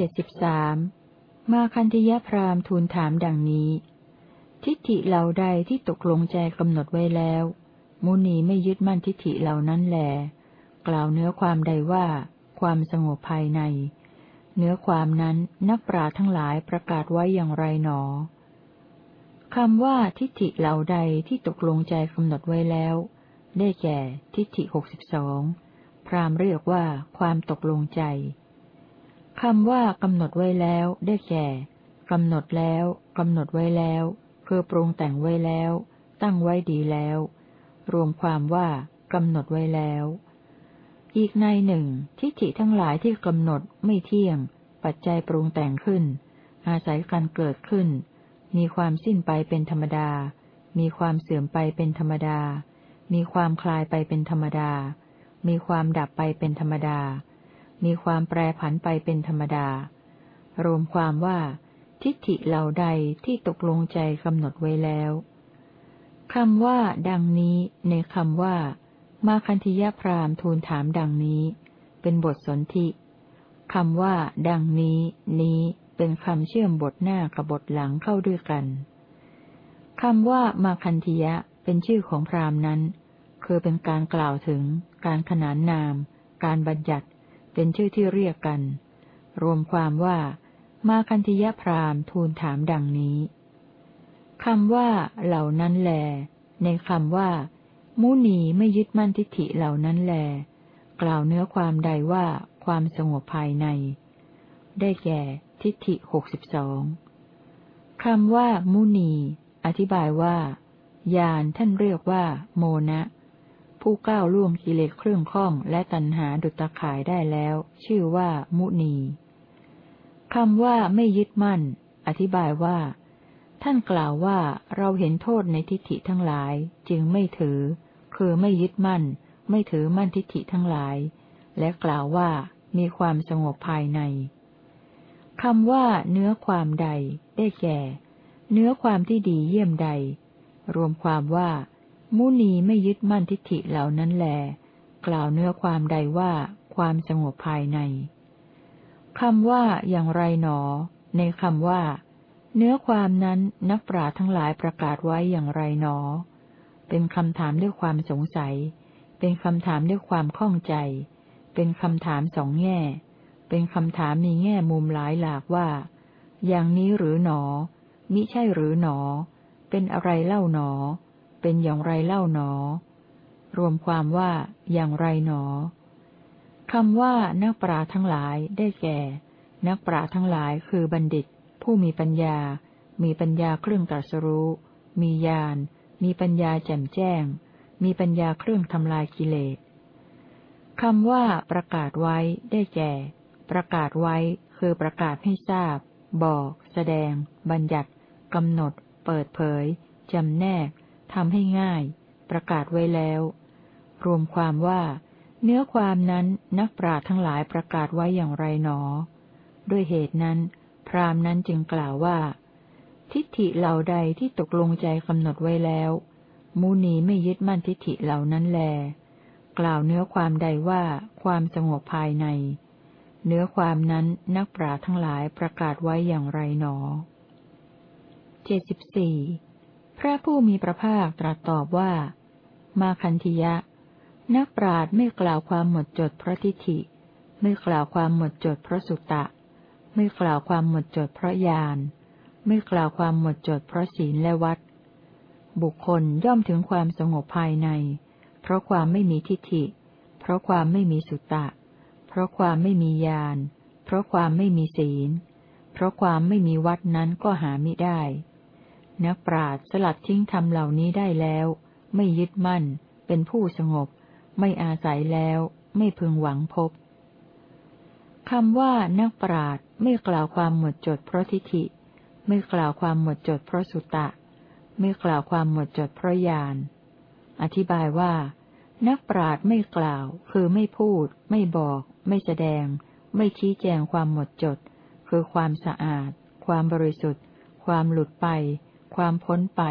เจ็ดสิบสามมาคันธยพรามทูลถามดังนี้ ทิฏฐิเหล่าใดที่ตกลงใจกำหนดไว้แล้ว มุนีไม่ยึดมั่นทิฏฐิเหล่านั้นแหลกล่าวเนื้อความใดว่า ความสงบภายใน เนื้อความนั้นนักปราทั้งหลายประกาศไว้อย่างไรหนอคำว่าทิฏฐิเหล่าใดที่ตกลงใจกำหนดไว้แล้ว ได้แก่ทิฏฐิหกสิบสองพรามเรียกว่าความตกลงใจ คำว่ากำหนดไว้แล้วได้แก่กำหนดแล้วกำหนดไว้แล้วคือปรุงแต่งไว้แล้ว ตั้งไว้ดีแล้ว รวมความว่ากำหนดไว้แล้ว อีกในหนึ่ง ทิฏฐิทั้งหลายที่กำหนดไม่เที่ยง ปัจจัยปรุงแต่งขึ้น อาศัยการเกิดขึ้น มีความสิ้นไปเป็นธรรมดา มีความเสื่อมไปเป็นธรรมดา มีความคลายไปเป็นธรรมดา มีความดับไปเป็นธรรมดา มีความแปรผันไปเป็นธรรมดา รวมความว่า ทิฏฐิเหล่าใดที่ตกลงใจกำหนดไว้แล้วคำว่า ดังนี้ ในคำว่า มาคันธิยพรามทูลถามดังนี้ เป็นบทสนธิคำว่า ดังนี้ นี้เป็นคำเชื่อมบทหน้ากับบทหลังเข้าด้วยกันคำว่ามาคันธิยะเป็นชื่อของพรามนั้น คือเป็นการกล่าวถึง การขนานนาม การบัญญัติ เป็นชื่อที่เรียกกัน รวมความว่า มาคันธยพรามทูลถามดังนี้คำว่า เหล่านั้นแล ในคำว่า มุนีไม่ยึดมั่นทิฏฐิเหล่านั้นแล กล่าวเนื้อความใดว่าความสงบภายใน ได้แก่ ทิฏฐิหกสิบสองคำว่า มุนี อธิบายว่า ยานท่านเรียกว่า โมนะ ผู้ก้าวล่วงกิเลสเครื่องข้องและตัณหาดุจตะข่ายได้แล้ว ชื่อว่ามุนีคำว่าไม่ยึดมั่น อธิบายว่า ท่านกล่าวว่าเราเห็นโทษในทิฏฐิทั้งหลาย จึงไม่ถือ คือไม่ยึดมั่น ไม่ถือมั่นทิฏฐิทั้งหลาย และกล่าวว่ามีความสงบภายในคำว่า เนื้อความใด ได้แก่ เนื้อความที่ดีเยี่ยมใด รวมความว่า มุนีไม่ยึดมั่นทิฏฐิเหล่านั้นแล กล่าวเนื้อความใดว่า ความสงบภายในคำว่าอย่างไรหนอ ในคำว่า เนื้อความนั้นนักปราทั้งหลายประกาศไว้อย่างไรหนอ เป็นคำถามด้วยความสงสัย เป็นคำถามด้วยความข้องใจ เป็นคำถามสองแง่ เป็นคำถามมีแง่มุมหลายหลากว่า อย่างนี้หรือหนอ มิใช่หรือหนอ เป็นอะไรเล่าหนอ เป็นอย่างไรเล่าหนอ รวมความว่าอย่างไรหนอคำว่านักปราทั้งหลายได้แก่ นักปราทั้งหลายคือบัณฑิต ผู้มีปัญญา มีปัญญาเครื่องตรัสรู้ มีญาณมีปัญญาแจ่มแจ้ง มีปัญญาเครื่องทำลายกิเลสคำว่าประกาศไว้ได้แก่ ประกาศไว้คือประกาศให้ทราบ บอก แสดง บัญญัติกำหนด เปิดเผยจำแนก ทำให้ง่าย ประกาศไว้แล้ว รวมความว่า เนื้อความนั้นนักปราชญ์ทั้งหลายประกาศไว้อย่างไรหนอ ด้วยเหตุนั้น พรามนั้นจึงกล่าวว่า ทิฏฐิเหล่าใดที่ตกลงใจกำหนดไว้แล้ว มูนีไม่ยึดมั่นทิฏฐิเหล่านั้นแล กล่าวเนื้อความใดว่าความสงบภายใน เนื้อความนั้นนักปราชญ์ทั้งหลายประกาศไว้อย่างไรหนอเจ็ดสิบสี่ พระผู้มีพระภาคตรัสตอบว่า มาคันธิยะ นักปราดไม่กล่าวความหมดจดพระทิฏฐิ ไม่กล่าวความหมดจดพระสุตตะ ไม่กล่าวความหมดจดพระญาณ ไม่กล่าวความหมดจดพระศีลและวัด บุคคลย่อมถึงความสงบภายใน เพราะความไม่มีทิฏฐิ เพราะความไม่มีสุตตะ เพราะความไม่มีญาณ เพราะความไม่มีศีล เพราะความไม่มีวัดนั้นก็หาไม่ได้ นักปราดสลัดทิ้งธรรมเหล่านี้ได้แล้ว ไม่ยึดมั่น เป็นผู้สงบ ไม่อาศัยแล้ว ไม่พึงหวังพบคำว่านักปราดไม่กล่าวความหมดจดเพราะทิฏฐิ ไม่กล่าวความหมดจดเพราะสุตตะไม่กล่าวความหมดจดเพราะญาณอธิบายว่า นักปราดไม่กล่าว คือไม่พูด ไม่บอก ไม่แสดง ไม่ชี้แจงความหมดจด คือความสะอาด ความบริสุทธิ์ ความหลุดไป ความพ้นไป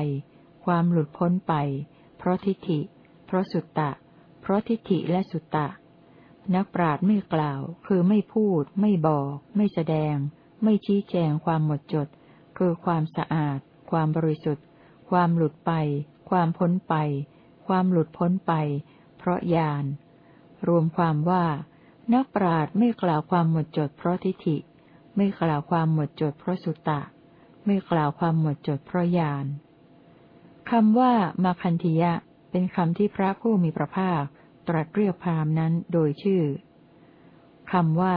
ความหลุดพ้นไป เพราะทิฏฐิ เพราะสุตตะ เพราะทิฏฐิและสุตตะ นักปราดไม่กล่าว คือไม่พูด ไม่บอก ไม่แสดง ไม่ชี้แจงความหมดจด คือความสะอาด ความบริสุทธิ์ ความหลุดไป ความพ้นไป ความหลุดพ้นไป เพราะญาณ รวมความว่า นักปราดไม่กล่าวความหมดจดเพราะทิฏฐิ ไม่กล่าวความหมดจดเพราะสุตตะ ไม่กล่าวความหมดจดเพราะญาณคำว่ามาคันธิยะ เป็นคำที่พระผู้มีพระภาค ตรัสเรียกพามนั้นโดยชื่อคำว่า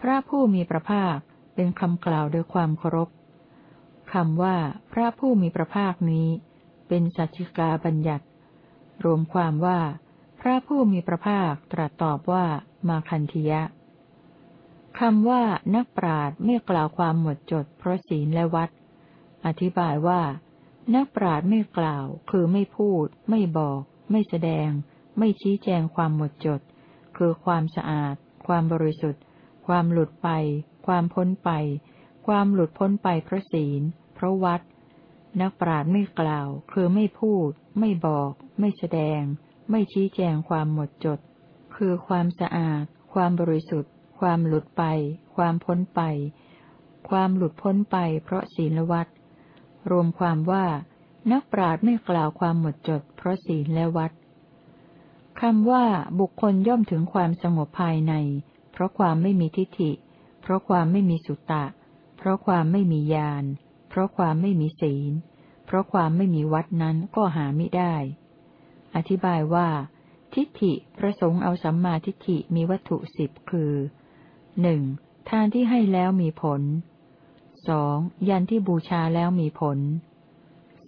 พระผู้มีพระภาค เป็นคำกล่าวโดยความเคารพคำว่า พระผู้มีพระภาคนี้ เป็นสัจจิกาบัญญัติ รวมความว่า พระผู้มีพระภาคตรัสตอบว่ามาคันธิยะคำว่านักปราดไม่กล่าวความหมดจดเพราะศีลและวัด อธิบายว่า นักปราดไม่กล่าว คือไม่พูด ไม่บอก ไม่แสดง ไม่ชี้แจงความหมดจด คือความสะอาด ความบริสุทธิ์ ความหลุดไป ความพ้นไป ความหลุดพ้นไปเพราะศีล เพราะวัด นักปราชญ์ไม่กล่าว คือไม่พูด ไม่บอก ไม่แสดง ไม่ชี้แจงความหมดจด คือความสะอาด ความบริสุทธิ์ ความหลุดไป ความพ้นไป ความหลุดพ้นไป เพราะศีลวัด รวมความว่า นักปราชญ์ไม่กล่าวความหมดจด เพราะศีลและวัดคำว่าบุคคลย่อมถึงความสงบภายใน เพราะความไม่มีทิฏฐิ เพราะความไม่มีสุตตะ เพราะความไม่มีญาณ เพราะความไม่มีศีล เพราะความไม่มีวัดนั้นก็หาไม่ได้ อธิบายว่า ทิฏฐิประสงค์เอาสัมมาทิฏฐิมีวัตถุสิบคือหนึ่งทานที่ให้แล้วมีผล สองยันที่บูชาแล้วมีผล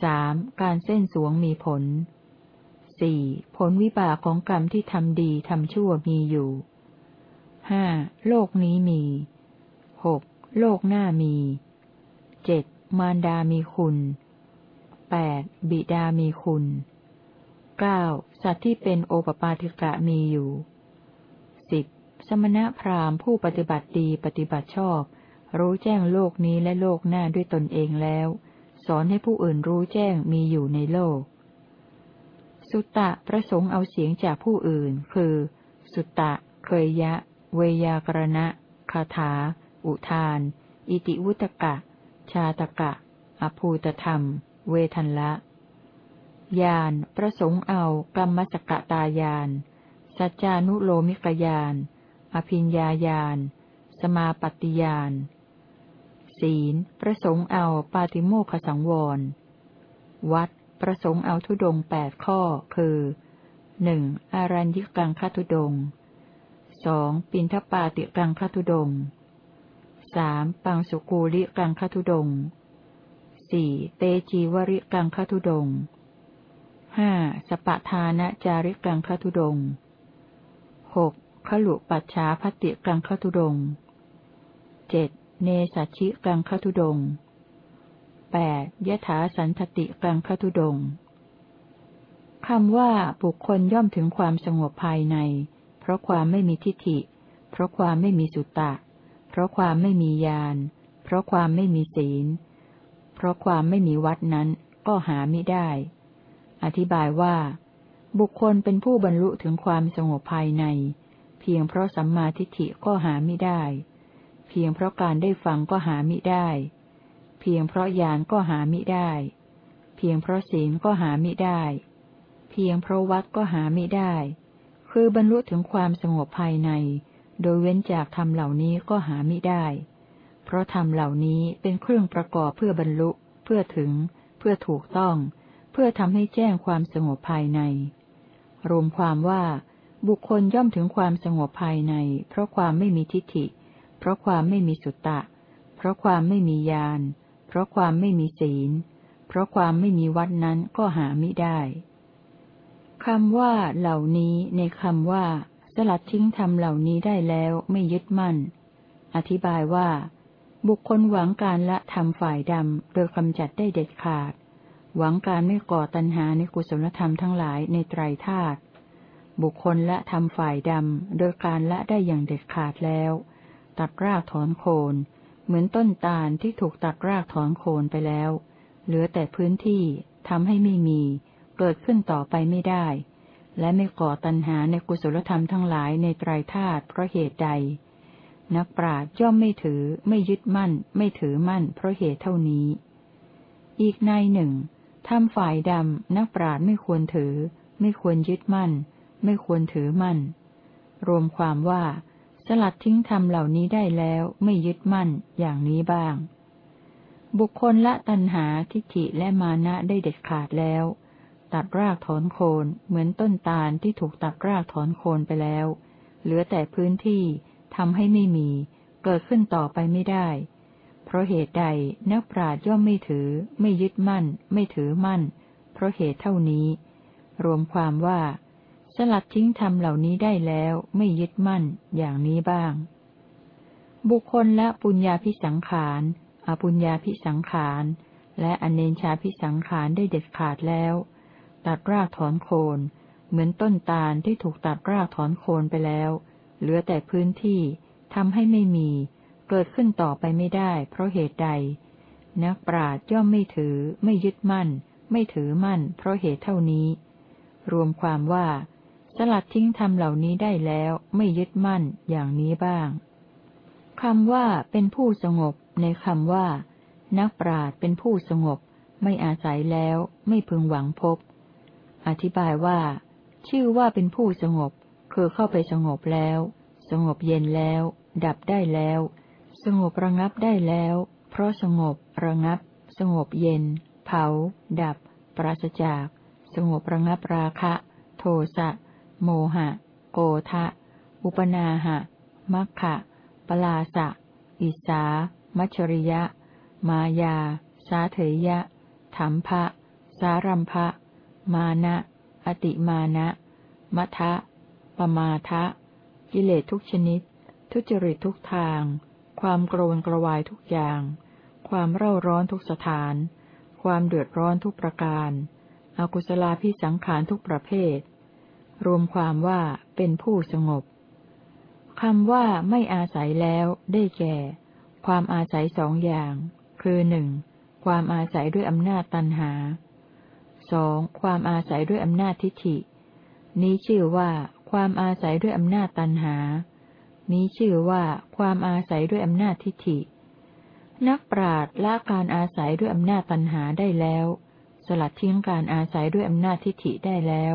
สามการเส้นสวงมีผลสี่ผลวิบากของกรรมที่ทำดีทำชั่วมีอยู่ห้าโลกนี้มีหกโลกหน้ามีเจ็ดมารดามีคุณแปดบิดามีคุณเก้าสัตว์ที่เป็นโอปปาติกะมีอยู่สิบสมณพราหมณ์ผู้ปฏิบัติดีปฏิบัติชอบ รู้แจ้งโลกนี้และโลกหน้าด้วยตนเองแล้ว สอนให้ผู้อื่นรู้แจ้งมีอยู่ในโลก สุตตะประสงค์เอาเสียงจากผู้อื่น คือ สุตตะ เคยยะ เวยากรณะคาถา อุทาน อิติวุตกะ ชาตกะ อภูตธรรม เวทันละยานประสงค์เอากรรมสกตายาน สัจจานุโลมิกยาน อภิญญายาน สมาปฏิยาน ศีล ประสงค์เอาปาติโมขสังวร วัด ประสงค์เอาทุดงแปดข้อ คือหนึ่งอารัญญิกังคทุดงสองปินทปาติกังคทุดงสามปังสุกูลิกังคทุดงสี่เตจีวริกังคทุดงห้าสปะทานะจาริกังคทุดงหกขลุปัจฉาพติกังคทุดงเจ็ด เนสัชิกังคทุดงแปดยถาสันทติกังคทุดงคำว่าบุคคลย่อมถึงความสงบภายใน เพราะความไม่มีทิฏฐิ เพราะความไม่มีสุตตะ เพราะความไม่มีญาณ เพราะความไม่มีศีล เพราะความไม่มีวัดนั้นก็หาไม่ได้ อธิบายว่า บุคคลเป็นผู้บรรลุถึงความสงบภายใน เพียงเพราะสัมมาทิฏฐิก็หาไม่ได้ พียงเพราะการได้ฟังก็หาม่ได้ เพียงเพราะญาณก็หามิได้ เพียงเพราะศีลก็หามิได้ เพียงเพราะวัดก็หามิได้ คือบรรลุถึงความสงบภายใน โดยเว้นจากธรรมเหล่านี้ก็หามิได้ เพราะธรรมเหล่านี้เป็นเครื่องประกอบเพื่อบรรลุ เพื่อถึง เพื่อถูกต้อง เพื่อทำให้แจ้งความสงบภายใน รวมความว่าบุคคลย่อมถึงความสงบภายใน เพราะความไม่มีทิฏฐิ ราะความไม่มีสุตตะ เพราะความไม่มีญาณเพราะความไม่มีศีล เพราะความไม่มีวัดนั้นก็หาไม่ได้คำว่าเหล่านี้ในคำว่า สลัดทิ้งทำเหล่านี้ได้แล้วไม่ยึดมั่น อธิบายว่า บุคคลหวังการละทำฝ่ายดำโดยกำจัดได้เด็ดขาด หวังการไม่ก่อตัณหาในกุศลธรรมทั้งหลายในไตรธาตุบุคคลละทำฝ่ายดำโดยการละได้อย่างเด็ดขาดแล้ว ตัดรากถอนโคน เหมือนต้นตาลที่ถูกตัดรากถอนโคนไปแล้ว เหลือแต่พื้นที่ทำให้ไม่มี เกิดขึ้นต่อไปไม่ได้ และไม่ก่อตัณหาในกุศลธรรมทั้งหลายในไตรธาตุเพราะเหตุใด นักปราชญ์ย่อมไม่ถือ ไม่ยึดมั่น ไม่ถือมั่น เพราะเหตุเท่านี้ อีกในหนึ่งทำฝ่ายดำนักปราชญ์ไม่ควรถือ ไม่ควรยึดมั่น ไม่ควรถือมั่น รวมความว่า สลัดทิ้งธรรมเหล่านี้ได้แล้วไม่ยึดมั่นอย่างนี้บ้าง บุคคลละตัณหาทิฏฐิและมานะได้เด็ดขาดแล้ว ตัดรากถอนโคนเหมือนต้นตาลที่ถูกตัดรากถอนโคนไปแล้ว เหลือแต่พื้นที่ทำให้ไม่มี เกิดขึ้นต่อไปไม่ได้ เพราะเหตุใดนักปราชญ์ย่อมไม่ถือ ไม่ยึดมั่น ไม่ถือมั่น เพราะเหตุเท่านี้ รวมความว่า สลัดทิ้งธรรมเหล่านี้ได้แล้วไม่ยึดมั่นอย่างนี้บ้าง บุคคลละปุญญาพิสังขารอปุญญาพิสังขาร และอเนชาพิสังขารได้เด็ดขาดแล้ว ตัดรากถอนโคน เหมือนต้นตาลที่ถูกตัดรากถอนโคนไปแล้ว เหลือแต่พื้นที่ทำให้ไม่มี เกิดขึ้นต่อไปไม่ได้ เพราะเหตุใด นักปราชญ์ย่อมไม่ถือ ไม่ยึดมั่น ไม่ถือมั่น เพราะเหตุเท่านี้ รวมความว่า สลัดทิ้งธรรมเหล่านี้ได้แล้วไม่ยึดมั่นอย่างนี้บ้างคำว่าเป็นผู้สงบ ในคำว่า นักปราชญ์เป็นผู้สงบ ไม่อาศัยแล้ว ไม่พึงหวังพบ อธิบายว่า ชื่อว่าเป็นผู้สงบ คือเข้าไปสงบแล้ว สงบเย็นแล้ว ดับได้แล้ว สงบระงับได้แล้ว เพราะสงบระงับ สงบเย็น เผา ดับ ปราศจาก สงบระงับราคะ โทสะ โมหะ โกทะ อุปนาหะ มัคคะปลาสะ อิสา มัชริยะ มายา สาเถยะธรรมภะ สารัมภะ มานะ อติมานะมัทะปมาทะ กิเลสทุกชนิด ทุจริตทุกทาง ความโกรนกระวายทุกอย่าง ความเร่าร้อนทุกสถาน ความเดือดร้อนทุกประการอากุศลาพิสังขารทุกประเภท รวมความว่าเป็นผู้สงบคำว่าไม่อาศัยแล้วได้แก่ ความอาศัยสองอย่าง คือหนึ่งความอาศัยด้วยอำนาจตันหาสองความอาศัยด้วยอำนาจทิฏฐิ นี้ชื่อว่า ความอาศัยด้วยอำนาจตันหา นี้ชื่อว่า ความอาศัยด้วยอำนาจทิฏฐิ นักปราชญ์ละการอาศัยด้วยอำนาจตันหาได้แล้ว สลัดทิ้งการอาศัยด้วยอำนาจทิฏฐิได้แล้ว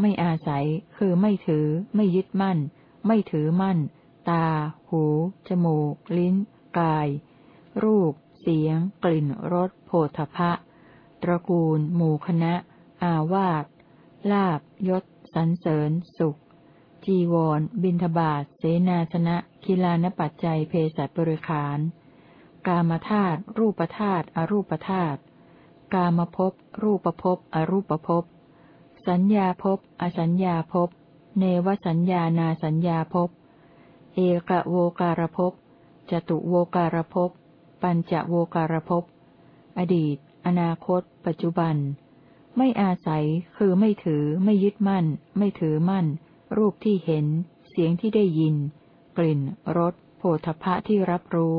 ไม่อาศัย คือไม่ถือ ไม่ยึดมั่น ไม่ถือมั่น ตา หู จมูก ลิ้น กาย รูป เสียง กลิ่น รส โผฏฐะตระกูล หมู่คณะ อาวาสลาบยศสันเสริญ สุข จีวร บินทบาทเสนาสนะคิลานปัจจัย เพศัตบริขาร กามธาตุ รูปธาตุ อรูปธาตุ กามภพ รูปภพ อรูปภพ สัญญาภพ อสัญญาภพ เนวสัญญานาสัญญาภพ เอกโวการภพ จตุโวการภพ ปัญจโวการภพ อดีต อนาคต ปัจจุบัน ไม่อาศัย คือไม่ถือ ไม่ยึดมั่น ไม่ถือมั่น รูปที่เห็น เสียงที่ได้ยิน กลิ่น รส โผฏฐะที่รับรู้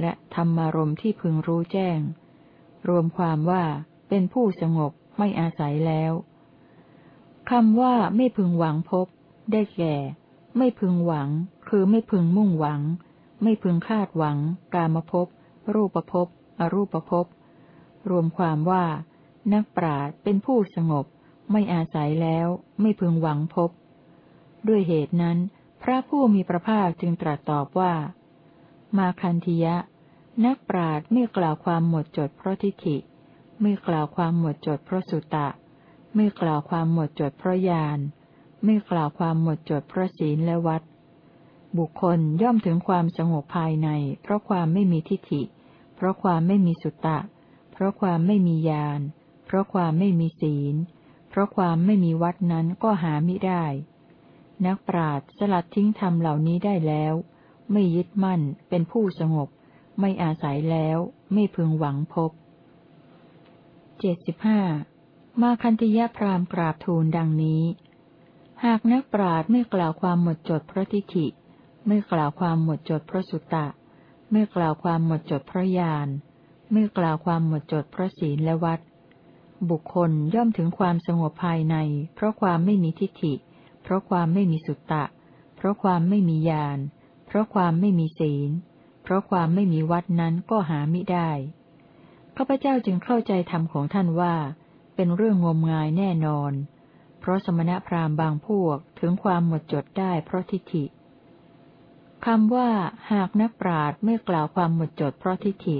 และธรรมารมที่พึงรู้แจ้ง รวมความว่า เป็นผู้สงบ ไม่อาศัยแล้ว คำว่าไม่พึงหวังพบ ได้แก่ ไม่พึงหวัง คือไม่พึงมุ่งหวัง ไม่พึงคาดหวัง กามภพ รูปภพ อรูปภพ รวมความว่า นักปราชญ์เป็นผู้สงบ ไม่อาศัยแล้ว ไม่พึงหวังพบ ด้วยเหตุนั้น พระผู้มีพระภาคจึงตรัสตอบว่า มาคันธิยะ นักปราชญ์ไม่กล่าวความหมดจดเพราะทิฏฐิ ไม่กล่าวความหมดจดเพราะสุตตะ ไม่กล่าวความหมดจดเพราะญาณ ไม่กล่าวความหมดจดเพราะศีลและวัด บุคคลย่อมถึงความสงบภายใน เพราะความไม่มีทิฏฐิ เพราะความไม่มีสุตตะ เพราะความไม่มีญาณ เพราะความไม่มีศีล เพราะความไม่มีวัดนั้นก็หามิได้ นักปราชญ์สลัดทิ้งธรรมเหล่านี้ได้แล้ว ไม่ยึดมั่น เป็นผู้สงบ ไม่อาศัยแล้ว ไม่พึงหวังพบเจ็ดสิบห้า มาคันติยะพรามกราบทูลดังนี้ หากนักปราชญ์ไม่กล่าวความหมดจดพระทิฏฐิ ไม่กล่าวความหมดจดพระสุตตะ ไม่กล่าวความหมดจดพระญาณ ไม่กล่าวความหมดจดพระศีลและวัด บุคคลย่อมถึงความสงบภายใน เพราะความไม่มีทิฏฐิ เพราะความไม่มีสุตตะ เพราะความไม่มีญาณ เพราะความไม่มีศีล เพราะความไม่มีวัดนั้นก็หาไมิได้ ข้าพเจ้าจึงเข้าใจธรรมของท่านว่า เป็นเรื่องงมงายแน่นอน เพราะสมณพราหมณ์บางพวกถึงความหมดจดได้เพราะทิฏฐิคำว่า หากนักปราชญ์ไม่กล่าวความหมดจดเพราะทิฏฐิ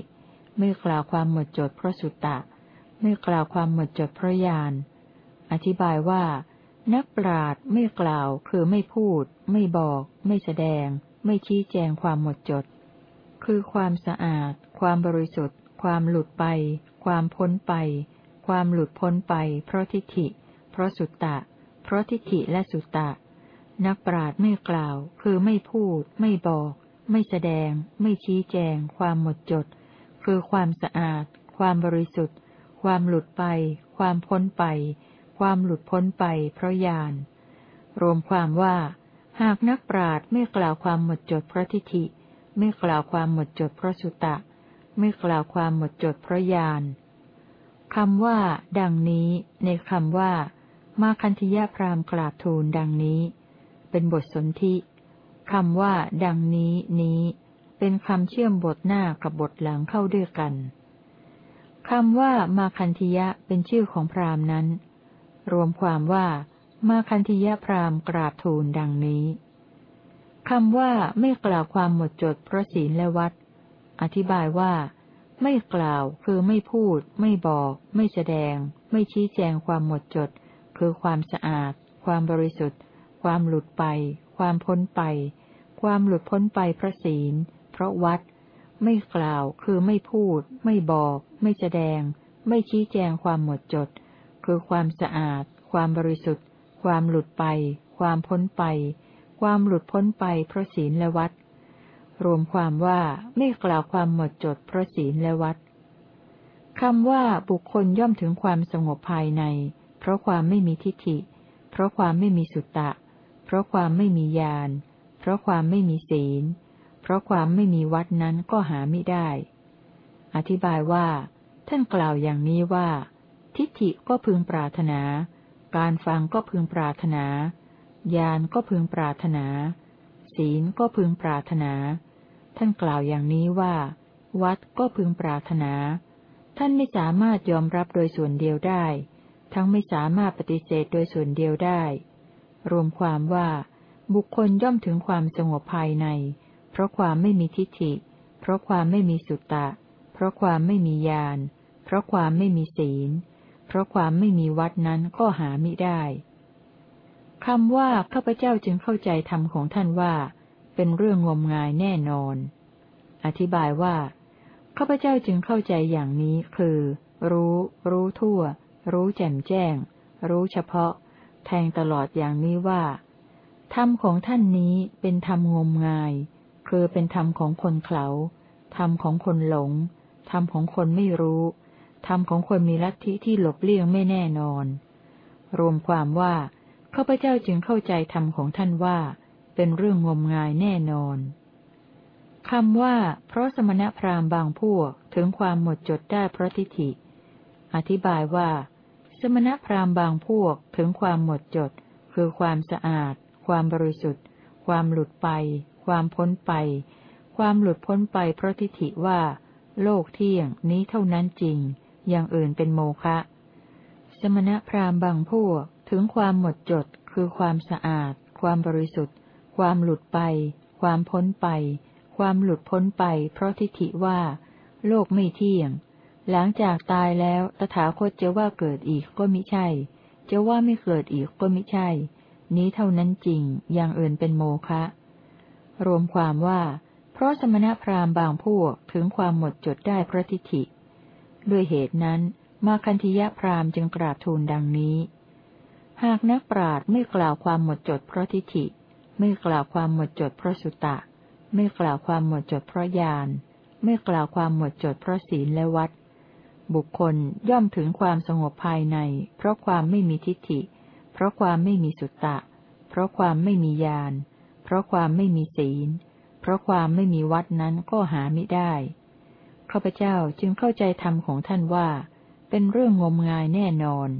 ไม่กล่าวความหมดจดเพราะสุตตะ ไม่กล่าวความหมดจดเพราะญาณอธิบายว่า นักปราชญ์ไม่กล่าวคือไม่พูด ไม่บอก ไม่แสดง ไม่ชี้แจงความหมดจด คือความสะอาด ความบริสุทธิ์ ความหลุดไป ความพ้นไป ความหลุดพ้นไป เพราะทิฏฐิ เพราะสุตตะ เพราะทิฏฐิและสุตตะ นักปราชญ์ไม่กล่าว คือไม่พูด ไม่บอก ไม่แสดง ไม่ชี้แจง ความหมดจด คือความสะอาด ความบริสุทธิ์ ความหลุดไป ความพ้นไป ความหลุดพ้นไป เพราะญาณ รวมความว่า หากนักปราชญ์ไม่กล่าวความหมดจดเพราะทิฏฐิ ไม่กล่าวความหมดจดเพราะสุตะไม่กล่าวความหมดจดเพราะญาณ คำว่า ดังนี้ ในคำว่า มาคันธยพรามกราบทูลดังนี้ เป็นบทสนธิคำว่า ดังนี้นี้ เป็นคำเชื่อมบทหน้ากับบทหลังเข้าด้วยกันคำว่า มาคันธิยะเป็นชื่อของพราหมณ์นั้น รวมความว่า มาคันธิยพราหมณ์กราบทูลดังนี้คำว่าไม่กล่าวความหมดจดเพราะศีลและวัด อธิบายว่า ไม่กล่าวคือไม่พูด ไม่บอก ไม่แสดง ไม่ชี้แจงความหมดจด คือความสะอาด ความบริสุทธิ์ ความหลุดไป ความพ้นไป ความหลุดพ้นไปพระศีล เพราะวัด ไม่กล่าวคือไม่พูด ไม่บอก ไม่แสดง ไม่ชี้แจงความหมดจด คือความสะอาด ความบริสุทธิ์ ความหลุดไป ความพ้นไป ความหลุดพ้นไปพระศีลและวัด รวมความว่าไม่กล่าวความหมดจดเพราะศีลและวัดคำว่าบุคคลย่อมถึงความสงบภายใน เพราะความไม่มีทิฏฐิ เพราะความไม่มีสุตตะ เพราะความไม่มีญาณเพราะความไม่มีศีล เพราะความไม่มีวัดนั้นก็หาไม่ได้ อธิบายว่า ท่านกล่าวอย่างนี้ว่า ทิฏฐิก็พึงปรารถนา การฟังก็พึงปรารถนาญาณก็พึงปรารถนา ศีลก็พึงปรารถนา ท่านกล่าวอย่างนี้ว่า วัดก็พึงปรารถนา ท่านไม่สามารถยอมรับโดยส่วนเดียวได้ ทั้งไม่สามารถปฏิเสธโดยส่วนเดียวได้ รวมความว่าบุคคลย่อมถึงความสงบภายใน เพราะความไม่มีทิฏฐิ เพราะความไม่มีสุตตะ เพราะความไม่มีญาณ เพราะความไม่มีศีล เพราะความไม่มีวัดนั้นก็หามิได้คำว่าข้าพเจ้าจึงเข้าใจธรรมของท่านว่า เป็นเรื่องงมงายแน่นอน อธิบายว่าข้าพเจ้าจึงเข้าใจอย่างนี้คือ รู้ รู้ทั่ว รู้แจ่มแจ้ง รู้เฉพาะ แทงตลอดอย่างนี้ว่า ธรรมของท่านนี้เป็นธรรมงมงาย คือเป็นธรรมของคนเขลาธรรมของคนหลง ธรรมของคนไม่รู้ ธรรมของคนมีลัทธิที่หลบเลี่ยงไม่แน่นอน รวมความว่าข้าพเจ้าจึงเข้าใจธรรมของท่านว่า เป็นเรื่องงมงายแน่นอนคำว่า เพราะสมณพราหมณ์บางพวกถึงความหมดจดได้เพราะทิฏฐิ อธิบายว่า สมณพราหมณ์บางพวกถึงความหมดจด คือความสะอาด ความบริสุทธิ์ ความหลุดไป ความพ้นไป ความหลุดพ้นไปเพราะทิฏฐิว่า โลกเที่ยงนี้เท่านั้นจริง อย่างอื่นเป็นโมฆะสมณพราหมณ์บางพวกถึงความหมดจด คือความสะอาด ความบริสุทธิ์ ความหลุดไป ความพ้นไป ความหลุดพ้นไป เพราะทิฏฐิว่า โลกไม่เที่ยง หลังจากตายแล้วตถาคตจะว่าเกิดอีกก็มิใช่ จะว่าไม่เกิดอีกก็มิใช่ นี้เท่านั้นจริง อย่างอื่นเป็นโมฆะ รวมความว่า เพราะสมณพราหมณ์บางพวกถึงความหมดจดได้พระทิฏฐิ ด้วยเหตุนั้น มาคันธิยะพราหมณ์จึงกราบทูลดังนี้ หากนักปราชญ์ไม่กล่าวความหมดจดเพราะทิฏฐิ ไม่กล่าวความหมดจดเพราะสุตะ ไม่กล่าวความหมดจดเพราะญาณ ไม่กล่าวความหมดจดเพราะศีลและวัด บุคคลย่อมถึงความสงบภายใน เพราะความไม่มีทิฏฐิ เพราะความไม่มีสุตตะ เพราะความไม่มีญาณ เพราะความไม่มีศีล เพราะความไม่มีวัดนั้นก็หาไม่ได้ ข้าพเจ้าจึงเข้าใจธรรมของท่านว่า เป็นเรื่องงมงายแน่นอน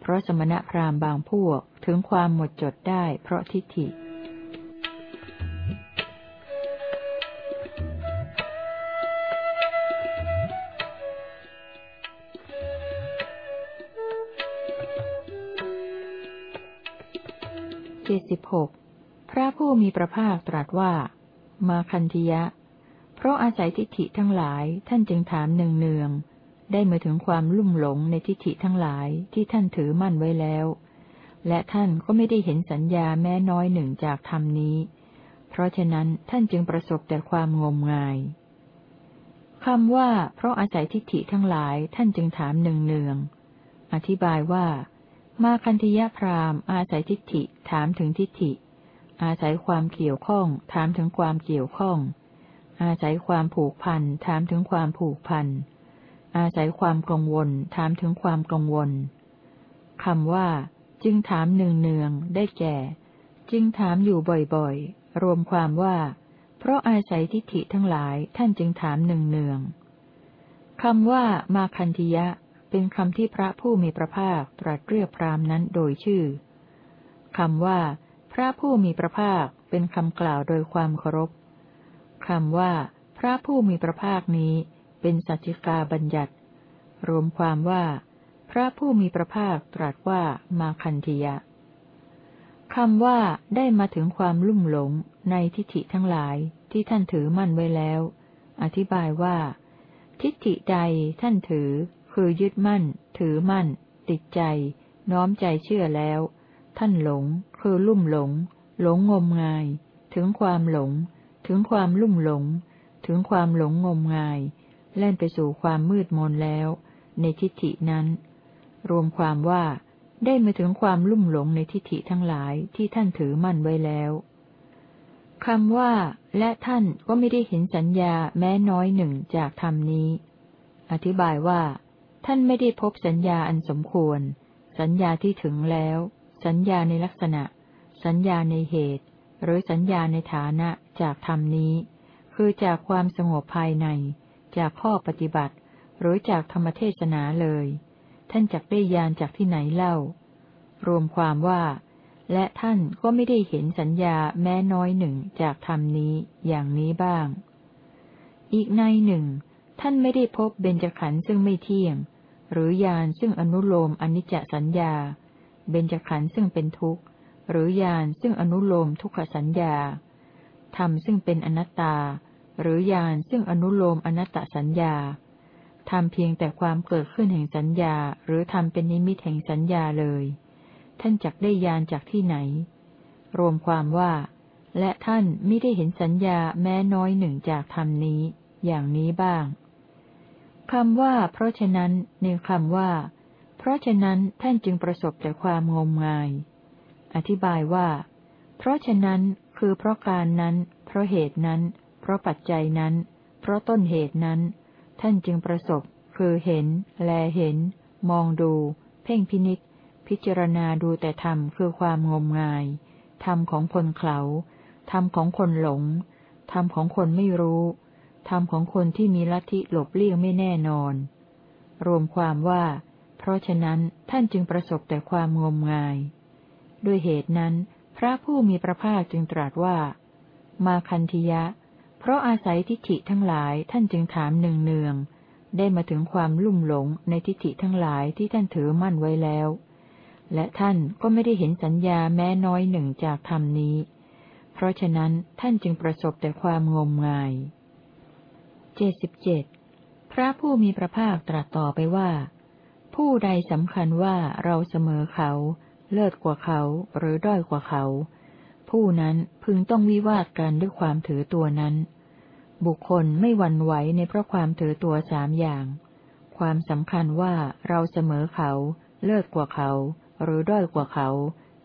เพราะสมณพราหมณ์บางพวกถึงความหมดจดได้เพราะทิฏฐิ สิบหกพระผู้มีพระภาคตรัสว่า มาคันธยะ เพราะอาศัยทิฏฐิทั้งหลายท่านจึงถามเนืองๆ ได้มาถึงความลุ่มหลงในทิฏฐิทั้งหลายที่ท่านถือมั่นไว้แล้ว และท่านก็ไม่ได้เห็นสัญญาแม้น้อยหนึ่งจากธรรมนี้ เพราะฉะนั้นท่านจึงประสบแต่ความงมงายคำว่า เพราะอาศัยทิฏฐิทั้งหลายท่านจึงถามเนืองๆ อธิบายว่า มาคันธยพรามอาศัยทิฏฐิถามถึงทิฏฐิ อาศัยความเกี่ยวข้อง ถามถึงความเกี่ยวข้อง อาศัยความผูกพันถามถึงความผูกพัน อาศัยความกังวล ถามถึงความกังวลคำว่า จึงถามเนืองๆได้แก่ จึงถามอยู่บ่อยๆ รวมความว่า เพราะอาศัยทิฏฐิทั้งหลายท่านจึงถามเนืองๆคำว่ามาคันธยะ เป็นคำที่พระผู้มีพระภาคตรัสเรียกพรามนั้นโดยชื่อคำว่า พระผู้มีพระภาคเป็นคำกล่าวโดยความเคารพคำว่า พระผู้มีพระภาคนี้ เป็นสัจจิกาบัญญัติ รวมความว่า พระผู้มีพระภาคตรัสว่ามาคันธียะคำว่าได้มาถึงความลุ่มหลงในทิฏฐิทั้งหลายที่ท่านถือมั่นไว้แล้ว อธิบายว่า ทิฏฐิใดท่านถือ คือยึดมั่น ถือมั่น ติดใจ น้อมใจเชื่อแล้ว ท่านหลง คือลุ่มหลง หลงงมงาย ถึงความหลง ถึงความลุ่มหลง ถึงความหลงงมงาย แล่นไปสู่ความมืดมนแล้ว ในทิฏฐินั้น รวมความว่าได้มาถึงความลุ่มหลงในทิฏฐิทั้งหลายที่ท่านถือมั่นไว้แล้วคำว่า และท่านก็ไม่ได้เห็นสัญญาแม้น้อยหนึ่งจากธรรมนี้ อธิบายว่า ท่านไม่ได้พบสัญญาอันสมควร สัญญาที่ถึงแล้ว สัญญาในลักษณะ สัญญาในเหตุ หรือสัญญาในฐานะจากธรรมนี้ คือจากความสงบภายใน จากข้อปฏิบัติ หรือจากธรรมเทศนาเลย ท่านจักได้ยานจากที่ไหนเล่า รวมความว่า และท่านก็ไม่ได้เห็นสัญญาแม้น้อยหนึ่งจากธรรมนี้อย่างนี้บ้าง อีกในหนึ่ง ท่านไม่ได้พบเบญจขันธ์ซึ่งไม่เที่ยง หรือยานซึ่งอนุโลมอนิจจสัญญา เบญจขันธ์ซึ่งเป็นทุกข์ หรือยานซึ่งอนุโลมทุกขสัญญา ธรรมซึ่งเป็นอนัตตา หรือยานซึ่งอนุโลมอนัตตสัญญาทำเพียงแต่ความเกิดขึ้นแห่งสัญญา หรือทำเป็นนิมิตแห่งสัญญาเลย ท่านจักได้ยานจากที่ไหน รวมความว่า และท่านไม่ได้เห็นสัญญาแม้น้อยหนึ่งจากธรรมนี้ อย่างนี้บ้าง คำว่า เพราะฉะนั้นในคำว่า เพราะฉะนั้นท่านจึงประสบแต่ความงมงาย อธิบายว่า เพราะฉะนั้นคือเพราะการนั้น เพราะเหตุนั้น เพราะปัจจัยนั้น เพราะต้นเหตุนั้น ท่านจึงประสบ คือเห็น แลเห็น มองดู เพ่งพินิษพิจารณาดูแต่ธรรมคือความงมงาย ธรรมของคนเขาธรรมของคนหลง ธรรมของคนไม่รู้ ธรรมของคนที่มีลัทธิหลบเลี่ยงไม่แน่นอน รวมความว่า เพราะฉะนั้นท่านจึงประสบแต่ความงมงาย ด้วยเหตุนั้น พระผู้มีพระภาคจึงตรัสว่า มาคันธิยะ เพราะอาศัยทิฏฐิทั้งหลายท่านจึงถามเนืองเนืองได้มาถึงความลุ่มหลงในทิฏฐิทั้งหลายที่ท่านถือมั่นไว้แล้ว และท่านก็ไม่ได้เห็นสัญญาแม้น้อยหนึ่งจากธรรมนี้ เพราะฉะนั้นท่านจึงประสบแต่ความงมงาย เจ็ดสิบเจ็ดพระผู้มีพระภาคตรัสต่อไปว่า ผู้ใดสำคัญว่าเราเสมอเขา เลิศกว่าเขาหรือด้อยกว่าเขา ผู้นั้นพึงต้องวิวาทกันด้วยความถือตัวนั้น บุคคลไม่หวั่นไหวในเพราะความถือตัวสามอย่าง ความสำคัญว่าเราเสมอเขา เลิศกว่าเขา หรือด้อยกว่าเขา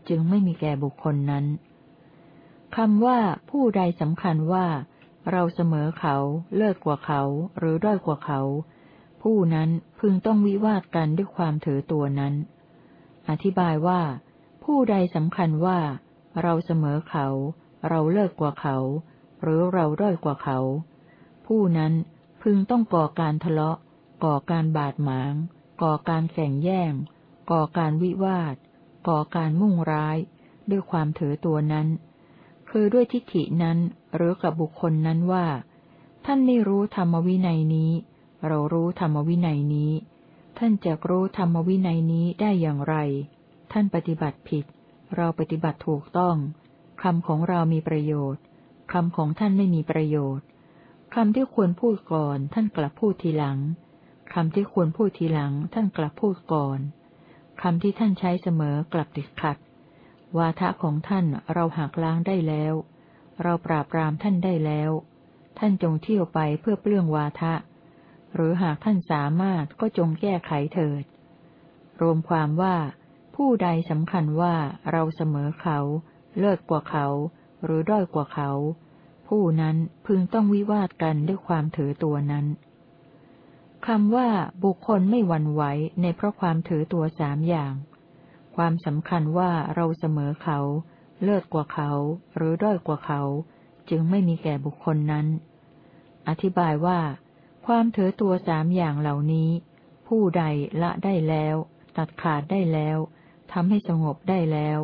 จึงไม่มีแก่บุคคลนั้นคำว่าผู้ใดสำคัญว่า เราเสมอเขา เลิศกว่าเขา หรือด้อยกว่าเขา ผู้นั้นพึงต้องวิวาทกันด้วยความถือตัวนั้น อธิบายว่า ผู้ใดสำคัญว่า เราเสมอเขา เราเลิศกว่าเขา หรือเราด้อยกว่าเขา ผู้นั้นพึงต้องก่อการทะเลาะ ก่อการบาดหมาง ก่อการแข่งแย่ง ก่อการวิวาท ก่อการมุ่งร้าย ด้วยความถือตัวนั้น คือด้วยทิฏฐินั้น หรือกับบุคคลนั้นว่า ท่านไม่รู้ธรรมวินัยนี้ เรารู้ธรรมวินัยนี้ ท่านจะรู้ธรรมวินัยนี้ได้อย่างไร ท่านปฏิบัติผิด เราปฏิบัติถูกต้องคำของเรามีประโยชน์คำของท่านไม่มีประโยชน์คำที่ควรพูดก่อนท่านกลับพูดทีหลังคำที่ควรพูดทีหลัง ท่านกลับพูดก่อนคำที่ท่านใช้เสมอกลับติดขัด วาทะของท่านเราหักล้างได้แล้ว เราปราบปรามท่านได้แล้ว ท่านจงเที่ยวไปเพื่อเปลื้องวาทะ หรือหากท่านสามารถก็จงแก้ไขเถิด รวมความว่าผู้ใดสำคัญว่าเราเสมอเขา เลิศกว่าเขา หรือด้อยกว่าเขา ผู้นั้นพึงต้องวิวาทกันด้วยความถือตัวนั้นคำว่าบุคคลไม่หวั่นไหวในเพราะความถือตัวสามอย่าง ความสำคัญว่าเราเสมอเขา เลิศกว่าเขา หรือด้อยกว่าเขา จึงไม่มีแก่บุคคลนั้น อธิบายว่า ความถือตัวสามอย่างเหล่านี้ ผู้ใดละได้แล้ว ตัดขาดได้แล้วทำให้สงบได้แล้ว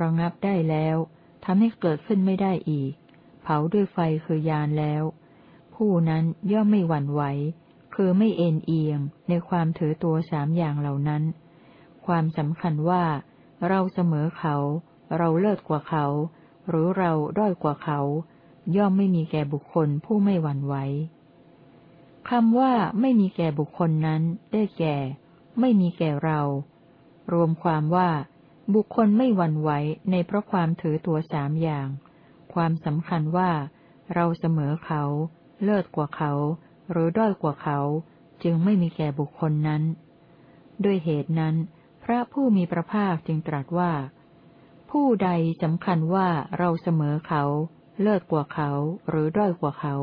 ระงับได้แล้วทำให้เกิดขึ้นไม่ได้อีก เผาด้วยไฟคือยานแล้ว ผู้นั้นย่อมไม่หวั่นไหว คือไม่เอ็นเอียงในความถือตัวสามอย่างเหล่านั้น ความสำคัญว่า เราเสมอเขา เราเลิศกว่าเขา หรือเราด้อยกว่าเขา ย่อมไม่มีแก่บุคคลผู้ไม่หวั่นไหวคำว่าไม่มีแก่บุคคลนั้นได้แก่ ไม่มีแก่เรา รวมความว่า บุคคลไม่หวั่นไหวในเพราะความถือตัวสามอย่าง ความสำคัญว่า เราเสมอเขา เลิศกว่าเขา หรือด้อยกว่าเขา จึงไม่มีแก่บุคคลนั้น ด้วยเหตุนั้น พระผู้มีพระภาคจึงตรัสว่า ผู้ใดสำคัญว่าเราเสมอเขา เลิศกว่าเขาหรือด้อยกว่าเขา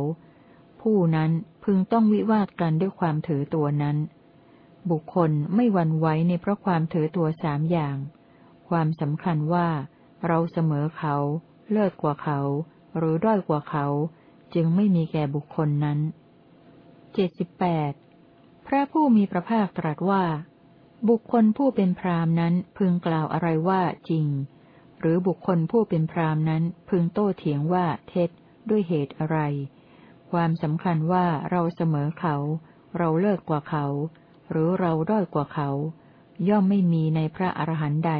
ผู้นั้นพึงต้องวิวาทกันด้วยความถือตัวนั้น บุคคลไม่หวั่นไหวในเพราะความถือตัวสามอย่าง ความสำคัญว่า เราเสมอเขา เลิศกว่าเขา หรือด้อยกว่าเขา จึงไม่มีแก่บุคคลนั้นเจ็ดสิบแปดพระผู้มีพระภาคตรัสว่า บุคคลผู้เป็นพรามนั้นพึงกล่าวอะไรว่าจริง หรือบุคคลผู้เป็นพรามนั้นพึงโต้เถียงว่าเท็จด้วยเหตุอะไร ความสำคัญว่าเราเสมอเขา เราเลิกกว่าเขา หรือเราด้อยกว่าเขา ย่อมไม่มีในพระอรหันต์ใด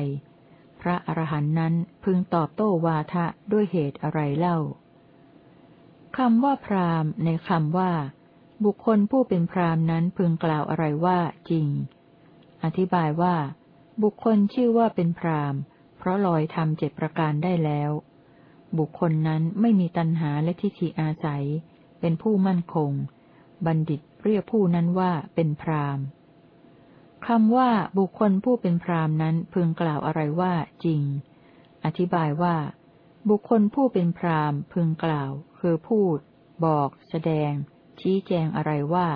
พระอรหันต์นั้นพึงตอบโต้วาทะด้วยเหตุอะไรเล่าคำว่าพรามในคำว่า บุคคลผู้เป็นพรามนั้นพึงกล่าวอะไรว่าจริง อธิบายว่า บุคคลชื่อว่าเป็นพรามเพ ราะลอยทำเจ็ดประการได้แล้ว บุคคลนั้นไม่มีตัณหาและทิฏฐิอาศัย เป็นผู้มั่นคง บัณฑิตเรียกผู้นั้นว่าเป็นพรามคำว่าบุคคลผู้เป็นพรามนั้นพึงกล่าวอะไรว่าจริง อธิบายว่า บุคคลผู้เป็นพรามพึงกล่าว คือพูด บอก แสดง ชี้แจงอะไรว่า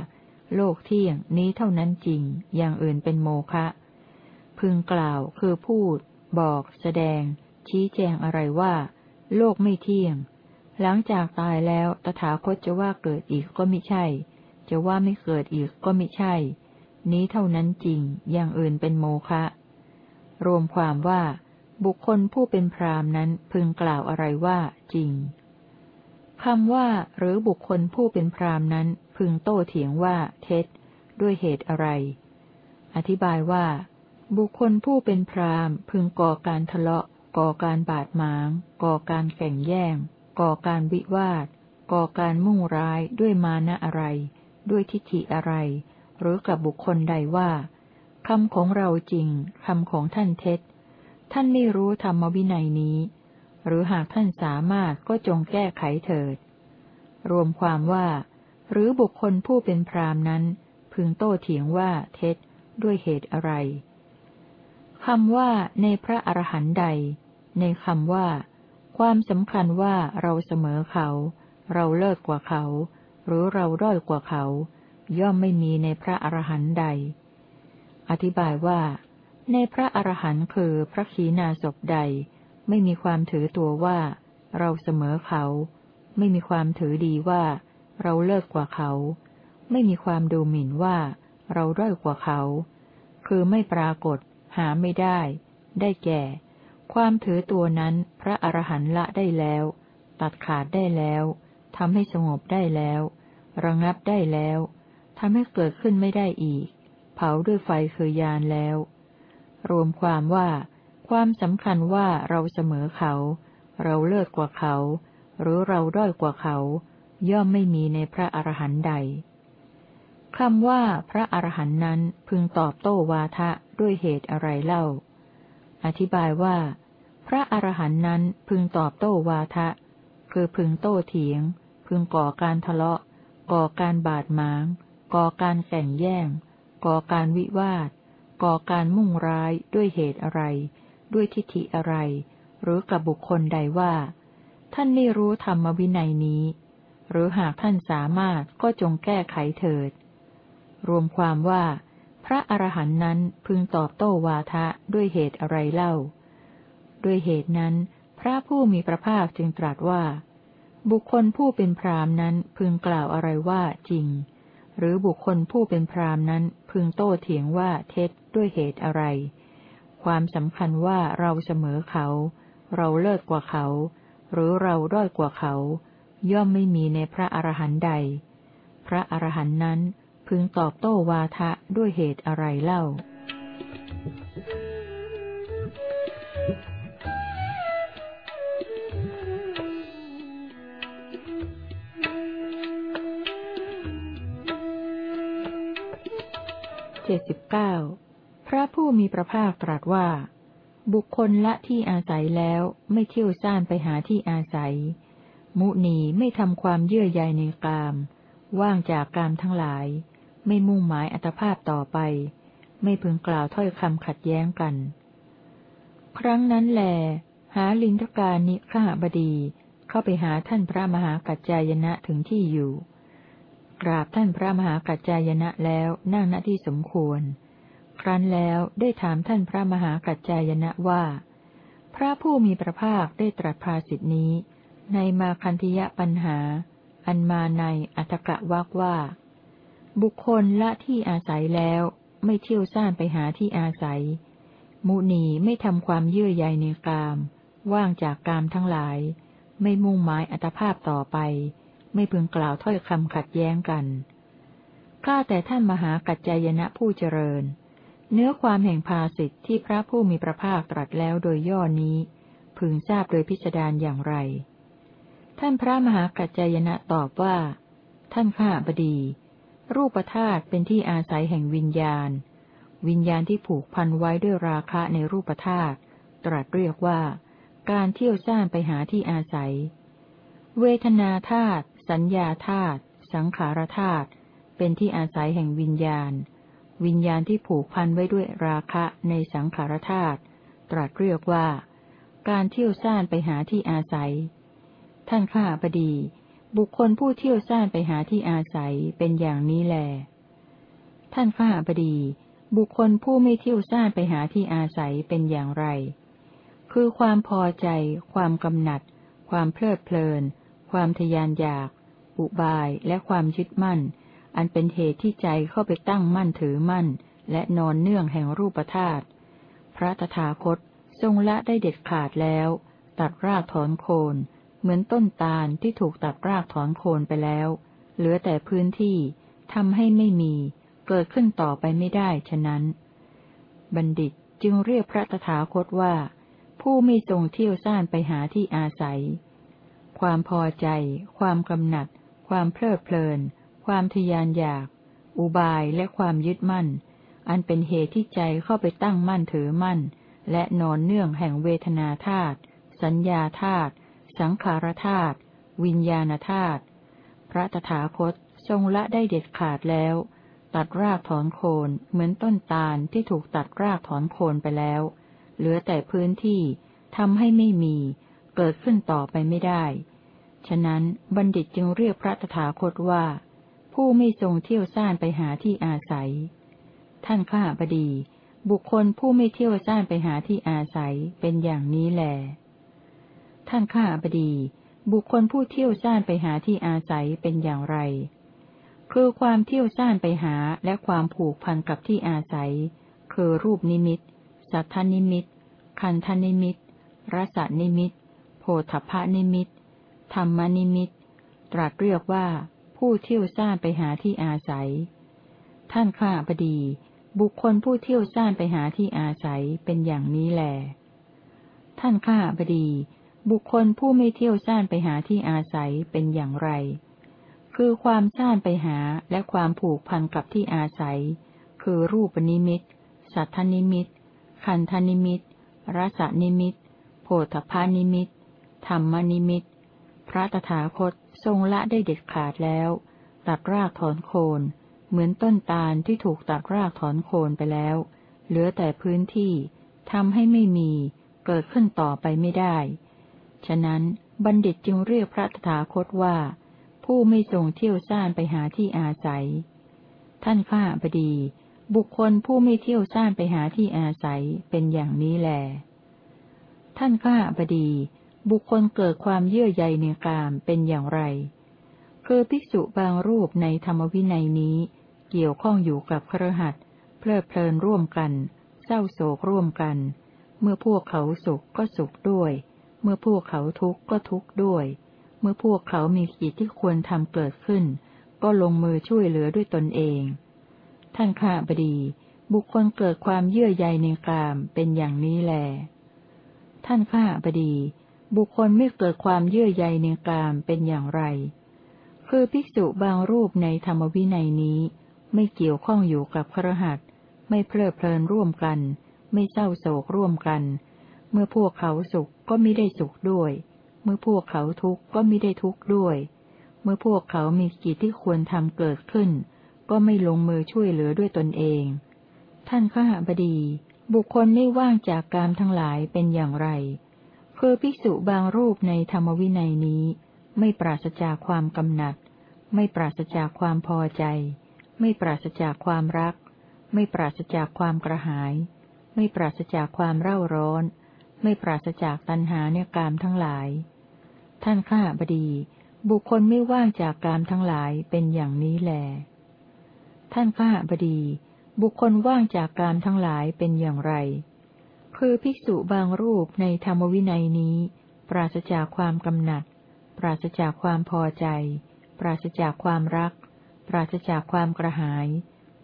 โลกเที่ยงนี้เท่านั้นจริง อย่างอื่นเป็นโมฆะพึงกล่าวคือพูด บอก แสดง ชี้แจงอะไรว่า โลกไม่เที่ยง หลังจากตายแล้วตถาคตจะว่าเกิดอีกก็ไม่ใช่ จะว่าไม่เกิดอีกก็ไม่ใช่ นี้เท่านั้นจริง อย่างอื่นเป็นโมฆะ รวมความว่า บุคคลผู้เป็นพรามนั้นพึงกล่าวอะไรว่าจริงคำว่า หรือบุคคลผู้เป็นพรามนั้นพึงโต้เถียงว่าเท็จ ด้วยเหตุอะไร อธิบายว่า บุคคลผู้เป็นพรามพึงก่อการทะเลาะ ก่อการบาดหมาง ก่อการแข่งแย่ง ก่อการวิวาท ก่อการมุ่งร้ายด้วยมานะอะไร ด้วยทิฏฐิอะไร หรือกับบุคคลใดว่าคำของเราจริงคำของท่านเท็จ ท่านไม่รู้ธรรมวินัยนี้ หรือหากท่านสามารถก็จงแก้ไขเถิด รวมความว่า หรือบุคคลผู้เป็นพรามนั้น พึงโต้เถียงว่าเท็จด้วยเหตุอะไร คำว่าในพระอรหันต์ใด ในคำว่า ความสำคัญว่าเราเสมอเขา เราเลิศกว่าเขา หรือเราด้อยกว่าเขา ย่อมไม่มีในพระอรหันต์ใด อธิบายว่า ในพระอรหันต์คือพระขีณาสพใด ไม่มีความถือตัวว่า เราเสมอเขา ไม่มีความถือดีว่า เราเลิศกว่าเขา ไม่มีความดูหมิ่นว่า เราด้อยกว่าเขา คือไม่ปรากฏ หาไม่ได้ ได้แก่ ความถือตัวนั้นพระอรหันต์ละได้แล้ว ตัดขาดได้แล้วทำให้สงบได้แล้ว ระงับได้แล้วทำให้เกิดขึ้นไม่ได้อีก เผาด้วยไฟคือยานแล้ว รวมความว่า ความสำคัญว่าเราเสมอเขา เราเลิศกว่าเขา หรือเราด้อยกว่าเขา ย่อมไม่มีในพระอรหันต์ใด คำว่าพระอรหันต์นั้นพึงตอบโต้วาทะด้วยเหตุอะไรเล่า อธิบายว่า พระอรหันต์นั้นพึงตอบโต้วาทะ คือพึงโต้เถียง พึงก่อการทะเลาะ ก่อการบาดหมาง ก่อการแข่งแย่ง ก่อการวิวาท ก่อการมุ่งร้ายด้วยเหตุอะไร ด้วยทิฏฐิอะไร หรือกับบุคคลใดว่า ท่านไม่รู้ธรรมวินัยนี้ หรือหากท่านสามารถก็จงแก้ไขเถิด รวมความว่า พระอรหันต์นั้นพึงตอบโต้วาทะด้วยเหตุอะไรเล่า ด้วยเหตุนั้น พระผู้มีพระภาคจึงตรัสว่า บุคคลผู้เป็นพรามนั้นพึงกล่าวอะไรว่าจริง หรือบุคคลผู้เป็นพรามนั้นพึงโต้เถียงว่าเท็จด้วยเหตุอะไร ความสำคัญว่าเราเสมอเขา เราเลิศกว่าเขา หรือเราด้อยกว่าเขา ย่อมไม่มีในพระอรหันต์ใด พระอรหันต์นั้น พึงตอบโต้วาทะด้วยเหตุอะไรเล่า เจ็ดสิบเก้าพระผู้มีพระภาคตรัสว่า บุคคลละที่อาศัยแล้วไม่เที่ยวซ่านไปหาที่อาศัย มุนีไม่ทำความเยื่อใยในกามว่างจากกามทั้งหลาย ไม่มุ่งหมายอัตภาพต่อไป ไม่พึงกล่าวถ้อยคำขัดแย้งกัน ครั้งนั้นแล หาลินทการนิข้าบดี เข้าไปหาท่านพระมหากัจจายนะถึงที่อยู่ กราบท่านพระมหากัจจายนะแล้วนั่งณที่สมควร ครั้นแล้วได้ถามท่านพระมหากัจจายนะว่า พระผู้มีพระภาคได้ตรัสภาสิทธินี้ ในมาคันธิยะปัญหา อันมาในอัตกะวักว่า บุคคลละที่อาศัยแล้ว ไม่เที่ยวซ่านไปหาที่อาศัย มุนีไม่ทำความเยื่อใยในกาม ว่างจากกามทั้งหลาย ไม่มุ่งหมายอัตภาพต่อไป ไม่พึงกล่าวถ้อยคำขัดแย้งกันข้าแต่ท่านมหากัจจายนะผู้เจริญ เนื้อความแห่งภาสิทธิที่พระผู้มีพระภาคตรัสแล้วโดยย่อนี้ พึงทราบโดยพิสดารอย่างไร ท่านพระมหากัจจายนะตอบว่า ท่านข้าบดี รูปธาตุเป็นที่อาศัยแห่งวิญญาณ วิญญาณที่ผูกพันไว้ด้วยราคะในรูปธาตุตรัสเรียกว่า การเที่ยวซ่านไปหาที่อาศัย เวทนาธาตุสัญญาธาตุสังขารธาตุเป็นที่อาศัยแห่งวิญญาณ วิญญาณที่ผูกพันไว้ด้วยราคะในสังขารธาตุตรัสเรียกว่า การเที่ยวซ่านไปหาที่อาศัย ท่านข้าพดี บุคคลผู้เที่ยวซ่านไปหาที่อาศัยเป็นอย่างนี้แล ท่านข้าบดี บุคคลผู้ไม่เที่ยวซ่านไปหาที่อาศัยเป็นอย่างไร คือความพอใจ ความกำหนัด ความเพลิดเพลิน ความทยานอยาก อุบายและความยึดมั่น อันเป็นเหตุที่ใจเข้าไปตั้งมั่นถือมั่น และนอนเนื่องแห่งรูปธาตุ พระตถาคตทรงละได้เด็ดขาดแล้ว ตัดรากถอนโคน เหมือนต้นตาลที่ถูกตัดรากถอนโคนไปแล้ว เหลือแต่พื้นที่ทำให้ไม่มี เกิดขึ้นต่อไปไม่ได้ฉะนั้น บัณฑิตจึงเรียกพระตถาคตว่า ผู้ไม่ทรงเที่ยวซ่านไปหาที่อาศัย ความพอใจ ความกำหนัด ความเพลิดเพลิน ความทยานอยาก อุบายและความยึดมั่น อันเป็นเหตุที่ใจเข้าไปตั้งมั่นถือมั่น และนอนเนื่องแห่งเวทนาธาตุสัญญาธาตุ สังขารธาตุวิญญาณธาตุพระตถาคตทรงละได้เด็ดขาดแล้ว ตัดรากถอนโคนเหมือนต้นตาลที่ถูกตัดรากถอนโคนไปแล้ว เหลือแต่พื้นที่ทำให้ไม่มี เกิดขึ้นต่อไปไม่ได้ ฉะนั้นบัณฑิตจึงเรียกพระตถาคตว่า ผู้ไม่ทรงเที่ยวซ่านไปหาที่อาศัย ท่านข้าบดี บุคคลผู้ไม่เที่ยวซ่านไปหาที่อาศัยเป็นอย่างนี้แหละ ท่านคหบดี บุคคลผู้เที่ยวซ่านไปหาที่อาศัยเป็นอย่างไร คือความเที่ยวซ่านไปหาและความผูกพันกับที่อาศัย คือรูปนิมิต สัททนิมิต คันธนิมิตรสนิมิต โผฏฐัพพนิมิต ธรรมนิมิต ตรัสเรียกว่า ผู้เที่ยวซ่านไปหาที่อาศัย ท่านคหบดี บุคคลผู้เที่ยวซ่านไปหาที่อาศัยเป็นอย่างนี้แหละ ท่านคหบดี บุคคลผู้ไม่เที่ยวซ่านไปหาที่อาศัยเป็นอย่างไร คือความซ่านไปหาและความผูกพันกับที่อาศัย คือรูปนิมิต สัททนิมิต คันธนิมิต รสนิมิต โผฏฐัพพนิมิต ธรรมนิมิต พระตถาคตทรงละได้เด็ดขาดแล้ว ตัดรากถอนโคน เหมือนต้นตาลที่ถูกตัดรากถอนโคนไปแล้ว เหลือแต่พื้นที่ทำให้ไม่มี เกิดขึ้นต่อไปไม่ได้ ฉะนั้นบัณฑิตจึงเรียกพระตถาคตว่า ผู้ไม่ทรงเที่ยวซ่านไปหาที่อาศัย ท่านข้าพดี บุคคลผู้ไม่เที่ยวซ่านไปหาที่อาศัยเป็นอย่างนี้แล ท่านข้าพดี บุคคลเกิดความเยื่อใยในกามเป็นอย่างไร คือภิกษุบางรูปในธรรมวินัยนี้ เกี่ยวข้องอยู่กับครหัสเพลิดเพลินร่วมกัน เศร้าโศกร่วมกัน เมื่อพวกเขาสุขก็สุขด้วย เมื่อพวกเขาทุกข์ก็ทุกข์ด้วย เมื่อพวกเขามีกิจที่ควรทำเกิดขึ้น ก็ลงมือช่วยเหลือด้วยตนเอง ท่านข้าบดี บุคคลเกิดความเยื่อใยในกามเป็นอย่างนี้แล ท่านข้าบดี บุคคลไม่เกิดความเยื่อใยในกามเป็นอย่างไร คือภิกษุบางรูปในธรรมวินัยนี้ ไม่เกี่ยวข้องอยู่กับครหัส ไม่เพลิดเพลินร่วมกัน ไม่เศร้าโศกร่วมกัน เมื่อพวกเขาสุขก็ไม่ได้สุขด้วย เมื่อพวกเขาทุกข์ก็ไม่ได้ทุกข์ด้วย เมื่อพวกเขามีกิจที่ควรทำเกิดขึ้น ก็ไม่ลงมือช่วยเหลือด้วยตนเอง ท่านข้าบดี บุคคลไม่ว่างจากกามทั้งหลายเป็นอย่างไร คือภิกษุบางรูปในธรรมวินัยนี้ ไม่ปราศจากความกำหนัด ไม่ปราศจากความพอใจ ไม่ปราศจากความรัก ไม่ปราศจากความกระหาย ไม่ปราศจากความเร่าร้อน ไม่ปราศจากตัณหาเนี่ยกามทั้งหลาย ท่านข้าบดี บุคคลไม่ว่างจากกามทั้งหลายเป็นอย่างนี้แล ท่านข้าบดี บุคคลว่างจากกามทั้งหลายเป็นอย่างไร คือภิกษุบางรูปในธรรมวินัยนี้ ปราศจากความกำหนัด ปราศจากความพอใจ ปราศจากความรัก ปราศจากความกระหาย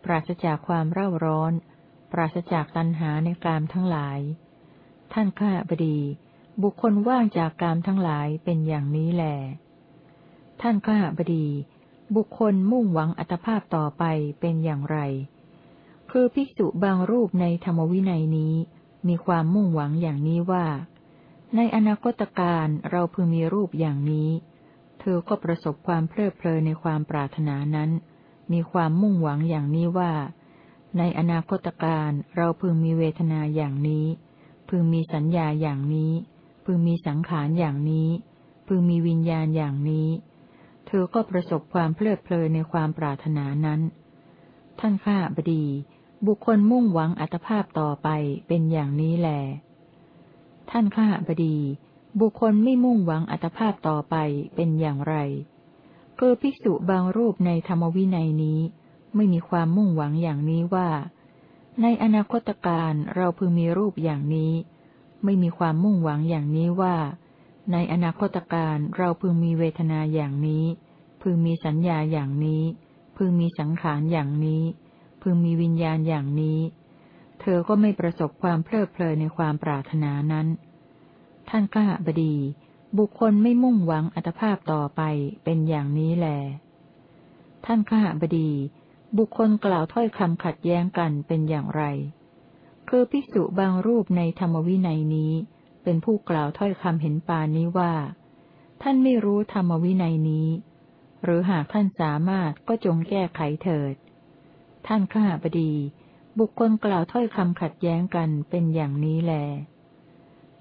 ปราศจากความเร่าร้อน ปราศจากตัณหาในกามทั้งหลาย ท่านข้าบดี บุคคลว่างจากกามทั้งหลายเป็นอย่างนี้แหลท่านข้าบดี บุคคลมุ่งหวังอัตภาพต่อไปเป็นอย่างไร คือภิกษุบางรูปในธรรมวินัยนี้ มีความมุ่งหวังอย่างนี้ว่า ในอนาคตการเราพึงมีรูปอย่างนี้ เธอก็ประสบความเพลิดเพลินในความปรารถนานั้น มีความมุ่งหวังอย่างนี้ว่า ในอนาคตการเราพึงมีเวทนาอย่างนี้ พึงมีสัญญาอย่างนี้ พึงมีสังขารอย่างนี้ พึงมีวิญญาณอย่างนี้ เธอก็ประสบความเพลิดเพลินในความปรารถนานั้น ท่านข้าบดี บุคคลมุ่งหวังอัตภาพต่อไปเป็นอย่างนี้แล ท่านข้าบดี บุคคลไม่มุ่งหวังอัตภาพต่อไปเป็นอย่างไรคือภิกษุบางรูปในธรรมวินัยนี้ ไม่มีความมุ่งหวังอย่างนี้ว่า ในอนาคตการเราพึงมีรูปอย่างนี้ ไม่มีความมุ่งหวังอย่างนี้ว่า ในอนาคตการเราพึงมีเวทนาอย่างนี้ พึงมีสัญญาอย่างนี้ พึงมีสังขารอย่างนี้ พึงมีวิญญาณอย่างนี้ เธอก็ไม่ประสบความเพลิดเพลินในความปรารถนานั้น ท่านข้าบดี บุคคลไม่มุ่งหวังอัตภาพต่อไปเป็นอย่างนี้แล ท่านข้าบดี บุคคลกล่าวถ้อยคำขัดแย้งกันเป็นอย่างไร คือภิกษุบางรูปในธรรมวินัยนี้ เป็นผู้กล่าวถ้อยคำเห็นปานนี้ว่า ท่านไม่รู้ธรรมวินัยนี้ หรือหากท่านสามารถก็จงแก้ไขเถิด ท่านข้าบดี บุคคลกล่าวถ้อยคำขัดแย้งกันเป็นอย่างนี้แล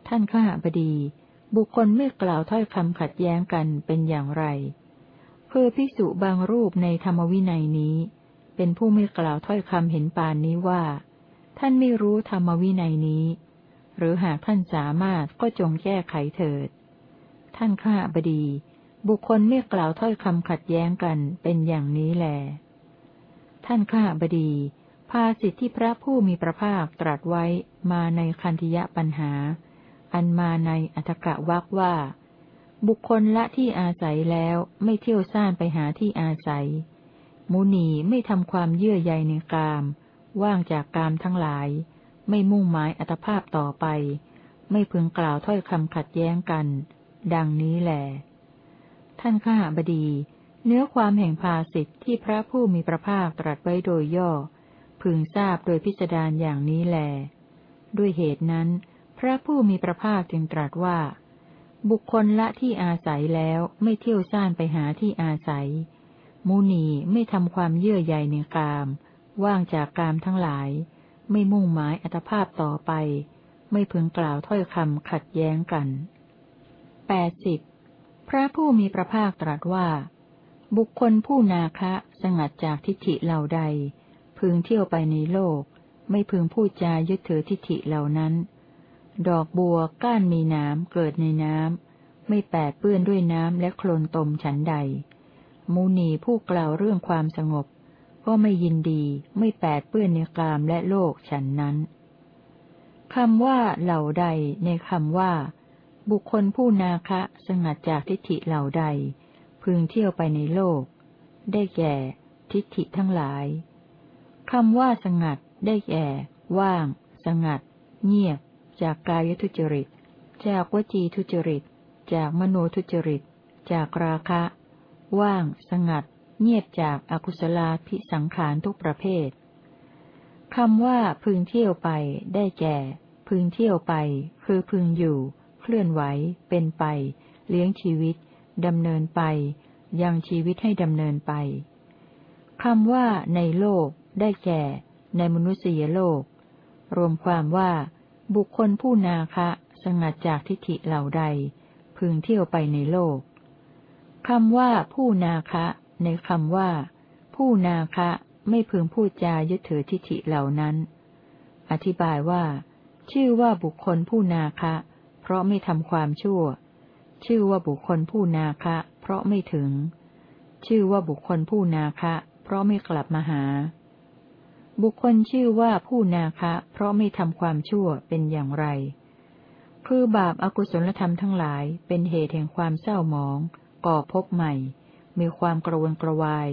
ท่านข้าบดี บุคคลไม่กล่าวถ้อยคำขัดแย้งกันเป็นอย่างไร คือภิกษุบางรูปในธรรมวินัยนี้ เป็นผู้ไม่กล่าวถ้อยคำเห็นปานนี้ว่า ท่านไม่รู้ธรรมวินัยนี้ หรือหากท่านสามารถก็จงแก้ไขเถิด ท่านข้าบดี บุคคลไม่กล่าวถ้อยคำขัดแย้งกันเป็นอย่างนี้แลท่านข้าบดี ภาสิทธิพระผู้มีพระภาคตรัสไว้มาในคันธยปัญหา อันมาในอัตกะวักว่า บุคคลละที่อาศัยแล้วไม่เที่ยวซ่านไปหาที่อาศัย มุนีไม่ทำความเยื่อใยในกาม ว่างจากกามทั้งหลาย ไม่มุ่งหมายอัตภาพต่อไป ไม่พึงกล่าวถ้อยคำขัดแย้งกัน ดังนี้แหลท่านข้าบดี เนื้อความแห่งภาสิทธิ์ที่พระผู้มีพระภาคตรัสไว้โดยย่อ พึงทราบโดยพิสดารอย่างนี้แหลด้วยเหตุนั้น พระผู้มีพระภาคจึงตรัสว่า บุคคลละที่อาศัยแล้วไม่เที่ยวซ่านไปหาที่อาศัย มุนีไม่ทำความเยื่อใยในกาม ว่างจากกามทั้งหลาย ไม่มุ่งหมายอัตภาพต่อไป ไม่พึงกล่าวถ้อยคำขัดแย้งกันแปดสิบพระผู้มีพระภาคตรัสว่า บุคคลผู้นาคะสงัดจากทิฏฐิเหล่าใด พึงเที่ยวไปในโลก ไม่พึงพูดจายึดถือทิฏฐิเหล่านั้น ดอกบัวก้านมีน้ำเกิดในน้ำไม่แปดเปื้อนด้วยน้ำและโคลนตมฉันใด มูนีผู้กล่าวเรื่องความสงบ ก็ไม่ยินดีไม่แปดเปื้อนในกามและโลกฉันนั้นคำว่าเหล่าใดในคำว่า บุคคลผู้นาคะสงัดจากทิฏฐิเหล่าใด พึงเที่ยวไปในโลก ได้แก่ ทิฏฐิทั้งหลายคำว่าสงัดได้แก่ ว่าง สงัด เงียบ จากกายทุจริต จากวจีทุจริต จากมโนทุจริต จากราคะ ว่าง สงัด เงียบจากอากุศลาภิสังขารทุกประเภทคำว่าพึงเที่ยวไป ได้แก่ พึงเที่ยวไป คือพึงอยู่ เคลื่อนไหว เป็นไป เลี้ยงชีวิตดำเนินไป ยังชีวิตให้ดำเนินไปคำว่าในโลก ได้แก่ ในมนุษยโลก รวมความว่า บุคคลผู้นาคะ สงัดจากทิฏฐิเหล่าใด พึงเที่ยวไปในโลก คำว่าผู้นาคะ ในคำว่า ผู้นาคะ ไม่พึงพูดจายึดถือทิฏฐิเหล่านั้น อธิบายว่า ชื่อว่าบุคคลผู้นาคะ เพราะไม่ทำความชั่ว ชื่อว่าบุคคลผู้นาคะ เพราะไม่ถึง ชื่อว่าบุคคลผู้นาคะ เพราะไม่กลับมาหา บุคคลชื่อว่าผู้นาคะ เพราะไม่ทำความชั่วเป็นอย่างไร คือบาปอากุศลธรรมทั้งหลายเป็นเหตุแห่งความเศร้าหมอง ก่อพบใหม่ มีความกระวนกระวาย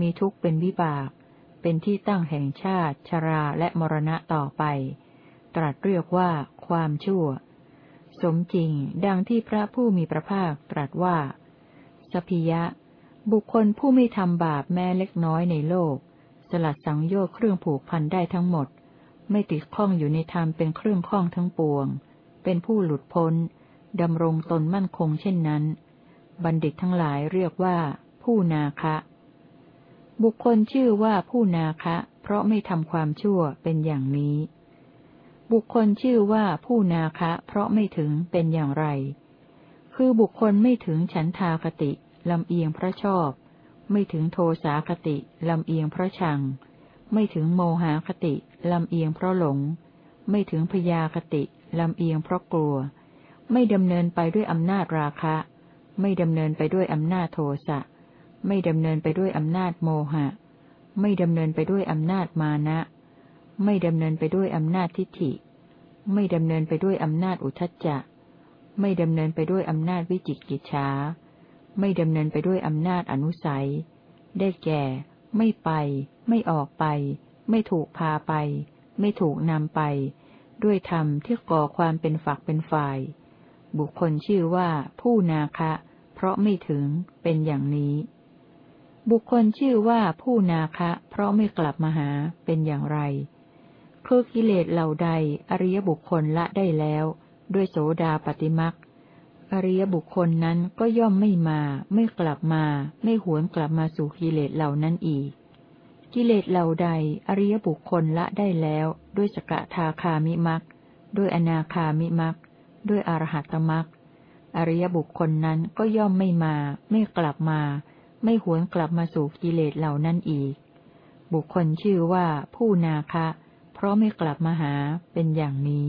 มีทุกข์เป็นวิบาก เป็นที่ตั้งแห่งชาติ ชราและมรณะต่อไป ตรัสเรียกว่าความชั่ว สมจริงดังที่พระผู้มีพระภาคตรัสว่าสพิยะ บุคคลผู้ไม่ทำบาปแม้เล็กน้อยในโลก สลัดสังโยชน์เครื่องผูกพันได้ทั้งหมด ไม่ติดข้องอยู่ในธรรมเป็นเครื่องข้องทั้งปวง เป็นผู้หลุดพ้นดำรงตนมั่นคงเช่นนั้น บัณฑิตทั้งหลายเรียกว่า ผู้นาคะ บุคคลชื่อว่าผู้นาคะ เพราะไม่ทำความชั่วเป็นอย่างนี้ บุคคลชื่อว่าผู้นาคะ เพราะไม่ถึงเป็นอย่างไร คือบุคคลไม่ถึงฉันทาคติลำเอียงพระชอบ ไม่ถึงโทสาคติลำเอียงเพราะชัง ไม่ถึงโมหาคติลำเอียงเพราะหลง ไม่ถึงพยาคติลำเอียงเพราะกลัว ไม่ดำเนินไปด้วยอำนาจราคะ ไม่ดำเนินไปด้วยอำนาจโทสะ ไม่ดำเนินไปด้วยอำนาจโมหะ ไม่ดำเนินไปด้วยอำนาจมานะ ไม่ดำเนินไปด้วยอำนาจทิฏฐิ ไม่ดำเนินไปด้วยอำนาจอุทจจะ ไม่ดำเนินไปด้วยอำนาจวิจิกิจฉาไม่ดำเนินไปด้วยอำนาจอนุสัย ได้แก่ ไม่ไป ไม่ออกไป ไม่ถูกพาไป ไม่ถูกนำไป ด้วยธรรมที่ก่อความเป็นฝักเป็นฝ่าย บุคคลชื่อว่าผู้นาคะ เพราะไม่ถึงเป็นอย่างนี้ บุคคลชื่อว่าผู้นาคะ เพราะไม่กลับมาหาเป็นอย่างไร คือกิเลสเหล่าใด อริยบุคคลละได้แล้ว ด้วยโสดาปฏิมักอริยบุคคลนั้นก็ย่อมไม่มา ไม่กลับมา ไม่หวนกลับมาสู่กิเลสเหล่านั้นอีก กิเลสเหล่าใด อริยบุคคลละได้แล้ว ด้วยสกทาคามิมักด้วยอนาคามิมัก ด้วยอรหัตมักอริยบุคคลนั้นก็ย่อมไม่มา ไม่กลับมา ไม่หวนกลับมาสู่กิเลสเหล่านั้นอีก บุคคลชื่อว่าผู้นาคะ เพราะไม่กลับมาหาเป็นอย่างนี้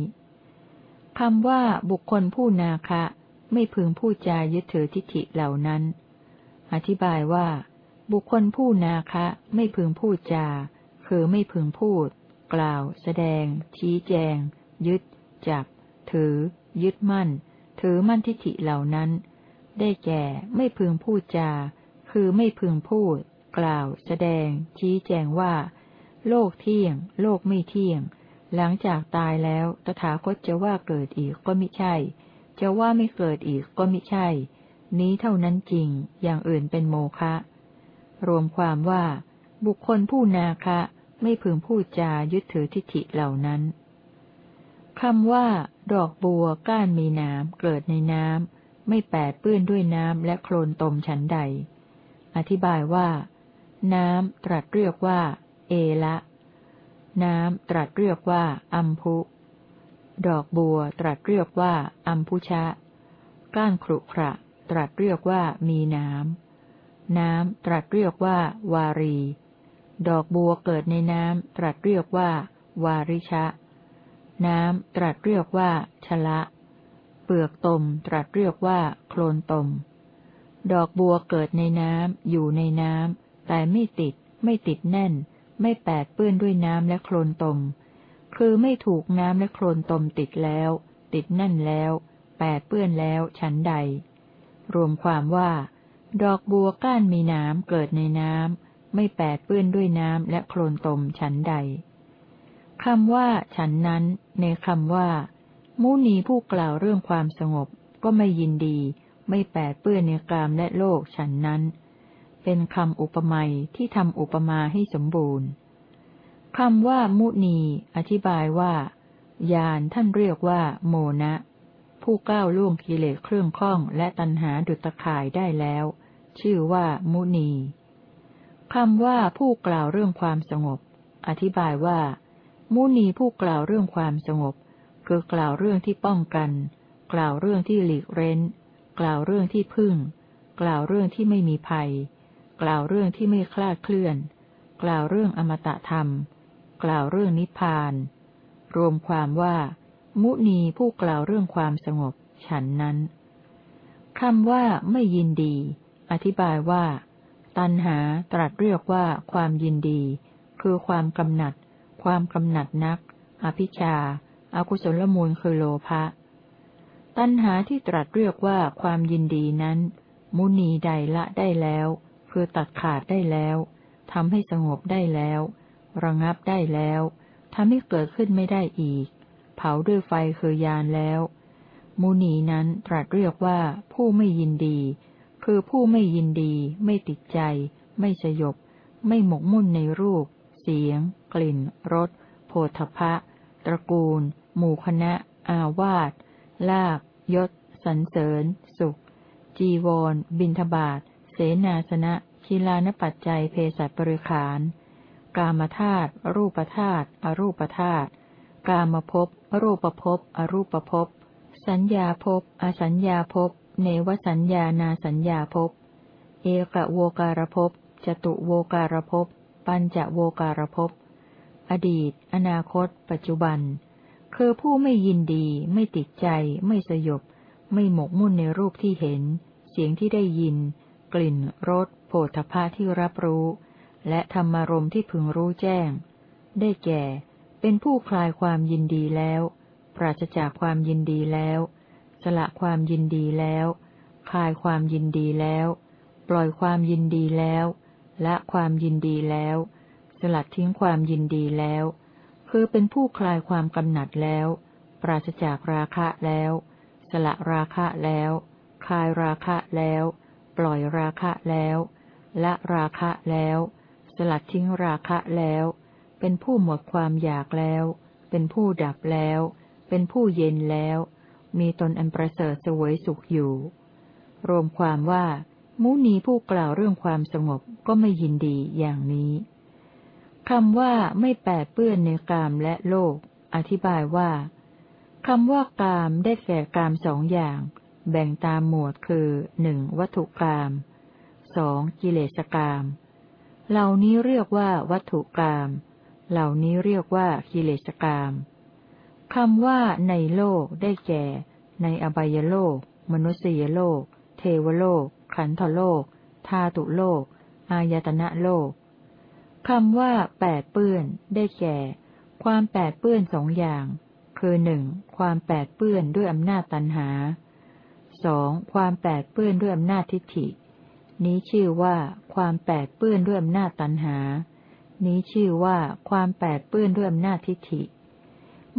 คำว่าบุคคลผู้นาคะ ไม่พึงพูดจายึดถือทิฏฐิเหล่านั้น อธิบายว่า บุคคลผู้นาคะ ไม่พึงพูดจาคคือไม่พึงพูด กล่าว แสดง ชี้แจง ยึด จับ ถือ ยึดมั่น ถือมั่นทิฏฐิเหล่านั้น ได้แก่ไม่พึงพูดจา คือไม่พึงพูด กล่าว แสดง ชี้แจงว่า โลกเที่ยง โลกไม่เที่ยง หลังจากตายแล้วตถาคตจะว่าเกิดอีกก็ไม่ใช่ จะว่าไม่เกิดอีกก็ไม่ใช่ นี้เท่านั้นจริง อย่างอื่นเป็นโมฆะรวมความว่า บุคคลผู้นาคะ ไม่พึงพูดจายึดถือทิฏฐิเหล่านั้นคำว่า ดอกบัวก้านมีน้ำเกิดในน้ำไม่แปดเปื้อนด้วยน้ำและโคลนตมฉันใด อธิบายว่า น้ำตรัสเรียกว่า เอละ น้ำตรัสเรียกว่า อัมพุ ดอกบัวตรัสเรียกว่า อัมพุชะ ก้านครุขระ ตรัสเรียกว่ามีน้ำ น้ำตรัสเรียกว่า วารี ดอกบัวเกิดในน้ำตรัสเรียกว่า วาริชะ น้ำตรัสเรียกว่า ชละ เปลือกตม ตรัสเรียกว่า โคลนตม ดอกบัวเกิดในน้ำ อยู่ในน้ำ แต่ไม่ติด ไม่ติดแน่น ไม่แปดเปื้อนด้วยน้ำและโคลนตม คือไม่ถูกน้ำและโคลนตมติดแล้ว ติดแน่นแล้ว แปดเปื้อนแล้ว ฉันใด รวมความว่า ดอกบัวก้านมีน้ำเกิดในน้ำ ไม่แปดเปื้อนด้วยน้ำและโคลนตมฉันใด คำว่า ฉันนั้น ในคำว่า มุนีผู้กล่าวเรื่องความสงบ ก็ไม่ยินดี ไม่แปดเปื้อนในกามและโลกฉันนั้น เป็นคำอุปมาที่ทำอุปมาให้สมบูรณ์คำว่ามุนีอธิบายว่า ยานท่านเรียกว่า โมนะ ผู้ก้าวล่วงกิเลสเครื่องข้องและตัณหาดุจตข่ายได้แล้ว ชื่อว่า มุนีคำว่าผู้กล่าวเรื่องความสงบ อธิบายว่า มุนีผู้กล่าวเรื่องความสงบ คือกล่าวเรื่องที่ป้องกัน กล่าวเรื่องที่หลีกเร้น กล่าวเรื่องที่พึ่ง กล่าวเรื่องที่ไม่มีภัย กล่าวเรื่องที่ไม่คลาดเคลื่อน กล่าวเรื่องอมตะธรรม กล่าวเรื่องนิพพาน รวมความว่า มุนีผู้กล่าวเรื่องความสงบ ฉันนั้นคำว่าไม่ยินดี อธิบายว่า ตัณหาตรัสเรียกว่าความยินดี คือความกำหนัด ความกำหนัดนัก อภิชาอากุศลมูลคือโลภะ ตัณหาที่ตรัสเรียกว่าความยินดีนั้น มุนีใดละได้แล้ว คือตัดขาดได้แล้ว ทำให้สงบได้แล้ว ระงับได้แล้ว ทำให้เกิดขึ้นไม่ได้อีก เผาด้วยไฟคือยานแล้ว มุนีนั้นตรัสเรียกว่าผู้ไม่ยินดี คือผู้ไม่ยินดี ไม่ติดใจ ไม่สยบ ไม่หมกมุ่นในรูป เสียง กลิ่น รส โผฏฐะ ตระกูล หมู่คณะ อาวาส ลาบยศ สันเสริญ สุข จีวร บินทบาท เสนาสนะคิลานปัจจัย เพศบริขาร กามธาตุ รูปธาตุ อรูปธาตุ กามภพ รูปภพ อรูปภพ สัญญาภพ อสัญญาภพ เนวสัญญานาสัญญาภพ เอกโวการภพจตุโวการภพ ปัญจโวการภพ อดีต อนาคต ปัจจุบัน คือผู้ไม่ยินดี ไม่ติดใจ ไม่สยบ ไม่หมกมุ่นในรูปที่เห็น เสียงที่ได้ยิน กลิ่น รส โผฏฐะที่รับรู้ และธรรมารมที่พึงรู้แจ้ง ได้แก่ เป็นผู้คลายความยินดีแล้ว ปราศจากความยินดีแล้ว สละความยินดีแล้ว คลายความยินดีแล้ว ปล่อยความยินดีแล้ว ละความยินดีแล้ว สลัดทิ้งความยินดีแล้ว คือเป็นผู้คลายความกำหนัดแล้ว ปราศจากราคะแล้ว สละราคะแล้ว คลายราคะแล้ว ปล่อยราคะแล้ว ละราคะแล้ว สลัดทิ้งราคะแล้ว เป็นผู้หมดความอยากแล้ว เป็นผู้ดับแล้ว เป็นผู้เย็นแล้ว มีตนอันประเสริฐสวยสุขอยู่ รวมความว่า มุนีผู้กล่าวเรื่องความสงบก็ไม่ยินดีอย่างนี้คำว่าไม่แปดเปื้อนในกามและโลก อธิบายว่าคำว่ากามได้แก่กามสองอย่าง แบ่งตามหมวดคือหนึ่งวัตถุกามสองกิเลสกาม เหล่านี้เรียกว่าวัตถุกาม เหล่านี้เรียกว่ากิเลสกามคำว่าในโลกได้แก่ ในอบายโลก มนุษยโลก เทวโลก ขันธโลก ธาตุโลก อายตนะโลกคำว่าแปดเปื้อน ได้แก่ ความแปดเปื้อนสองอย่าง คือหนึ่งความแปดเปื้อนด้วยอำนาจตันหาสองความแปดเปื้อนด้วยอำนาจทิฏฐิ นี้ชื่อว่าความแปดเปื้อนด้วยอำนาจตันหา นี้ชื่อว่าความแปดเปื้อนด้วยอำนาจทิฏฐิ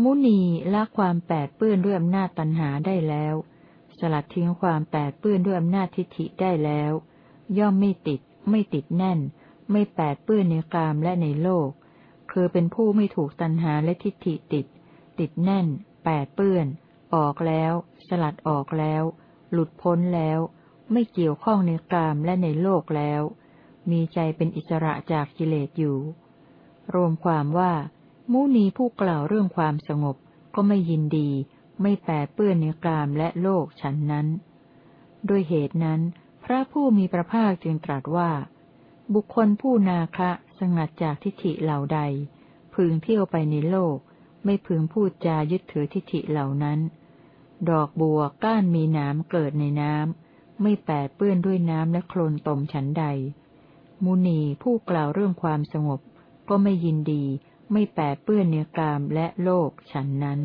มุนีละความแปดเปื้อนด้วยอำนาจตันหาได้แล้ว สลัดทิ้งความแปดเปื้อนด้วยอำนาจทิฏฐิได้แล้ว ย่อมไม่ติด ไม่ติดแน่น ไม่แปดเปื้อนในกามและในโลก คือเป็นผู้ไม่ถูกตันหาและทิฏฐิติด ติดแน่น แปดเปื้อน ออกแล้ว สลัดออกแล้ว หลุดพ้นแล้ว ไม่เกี่ยวข้องในกามและในโลกแล้ว มีใจเป็นอิสระจากกิเลสอยู่ รวมความว่า มุนีผู้กล่าวเรื่องความสงบก็ไม่ยินดี ไม่แปดเปื้อนในกามและโลกฉันนั้น ด้วยเหตุนั้น พระผู้มีพระภาคจึงตรัสว่า บุคคลผู้นาคะสงัดจากทิฏฐิเหล่าใด พึงเที่ยวไปในโลก ไม่พึงพูดจายึดถือทิฏฐิเหล่านั้น ดอกบัวก้านมีน้ำเกิดในน้ำไม่แปดเปื้อนด้วยน้ำและโคลนตมฉันใด มุนีผู้กล่าวเรื่องความสงบก็ไม่ยินดี ไม่แปดเปื้อนเนื้อกามและโลกฉันนั้น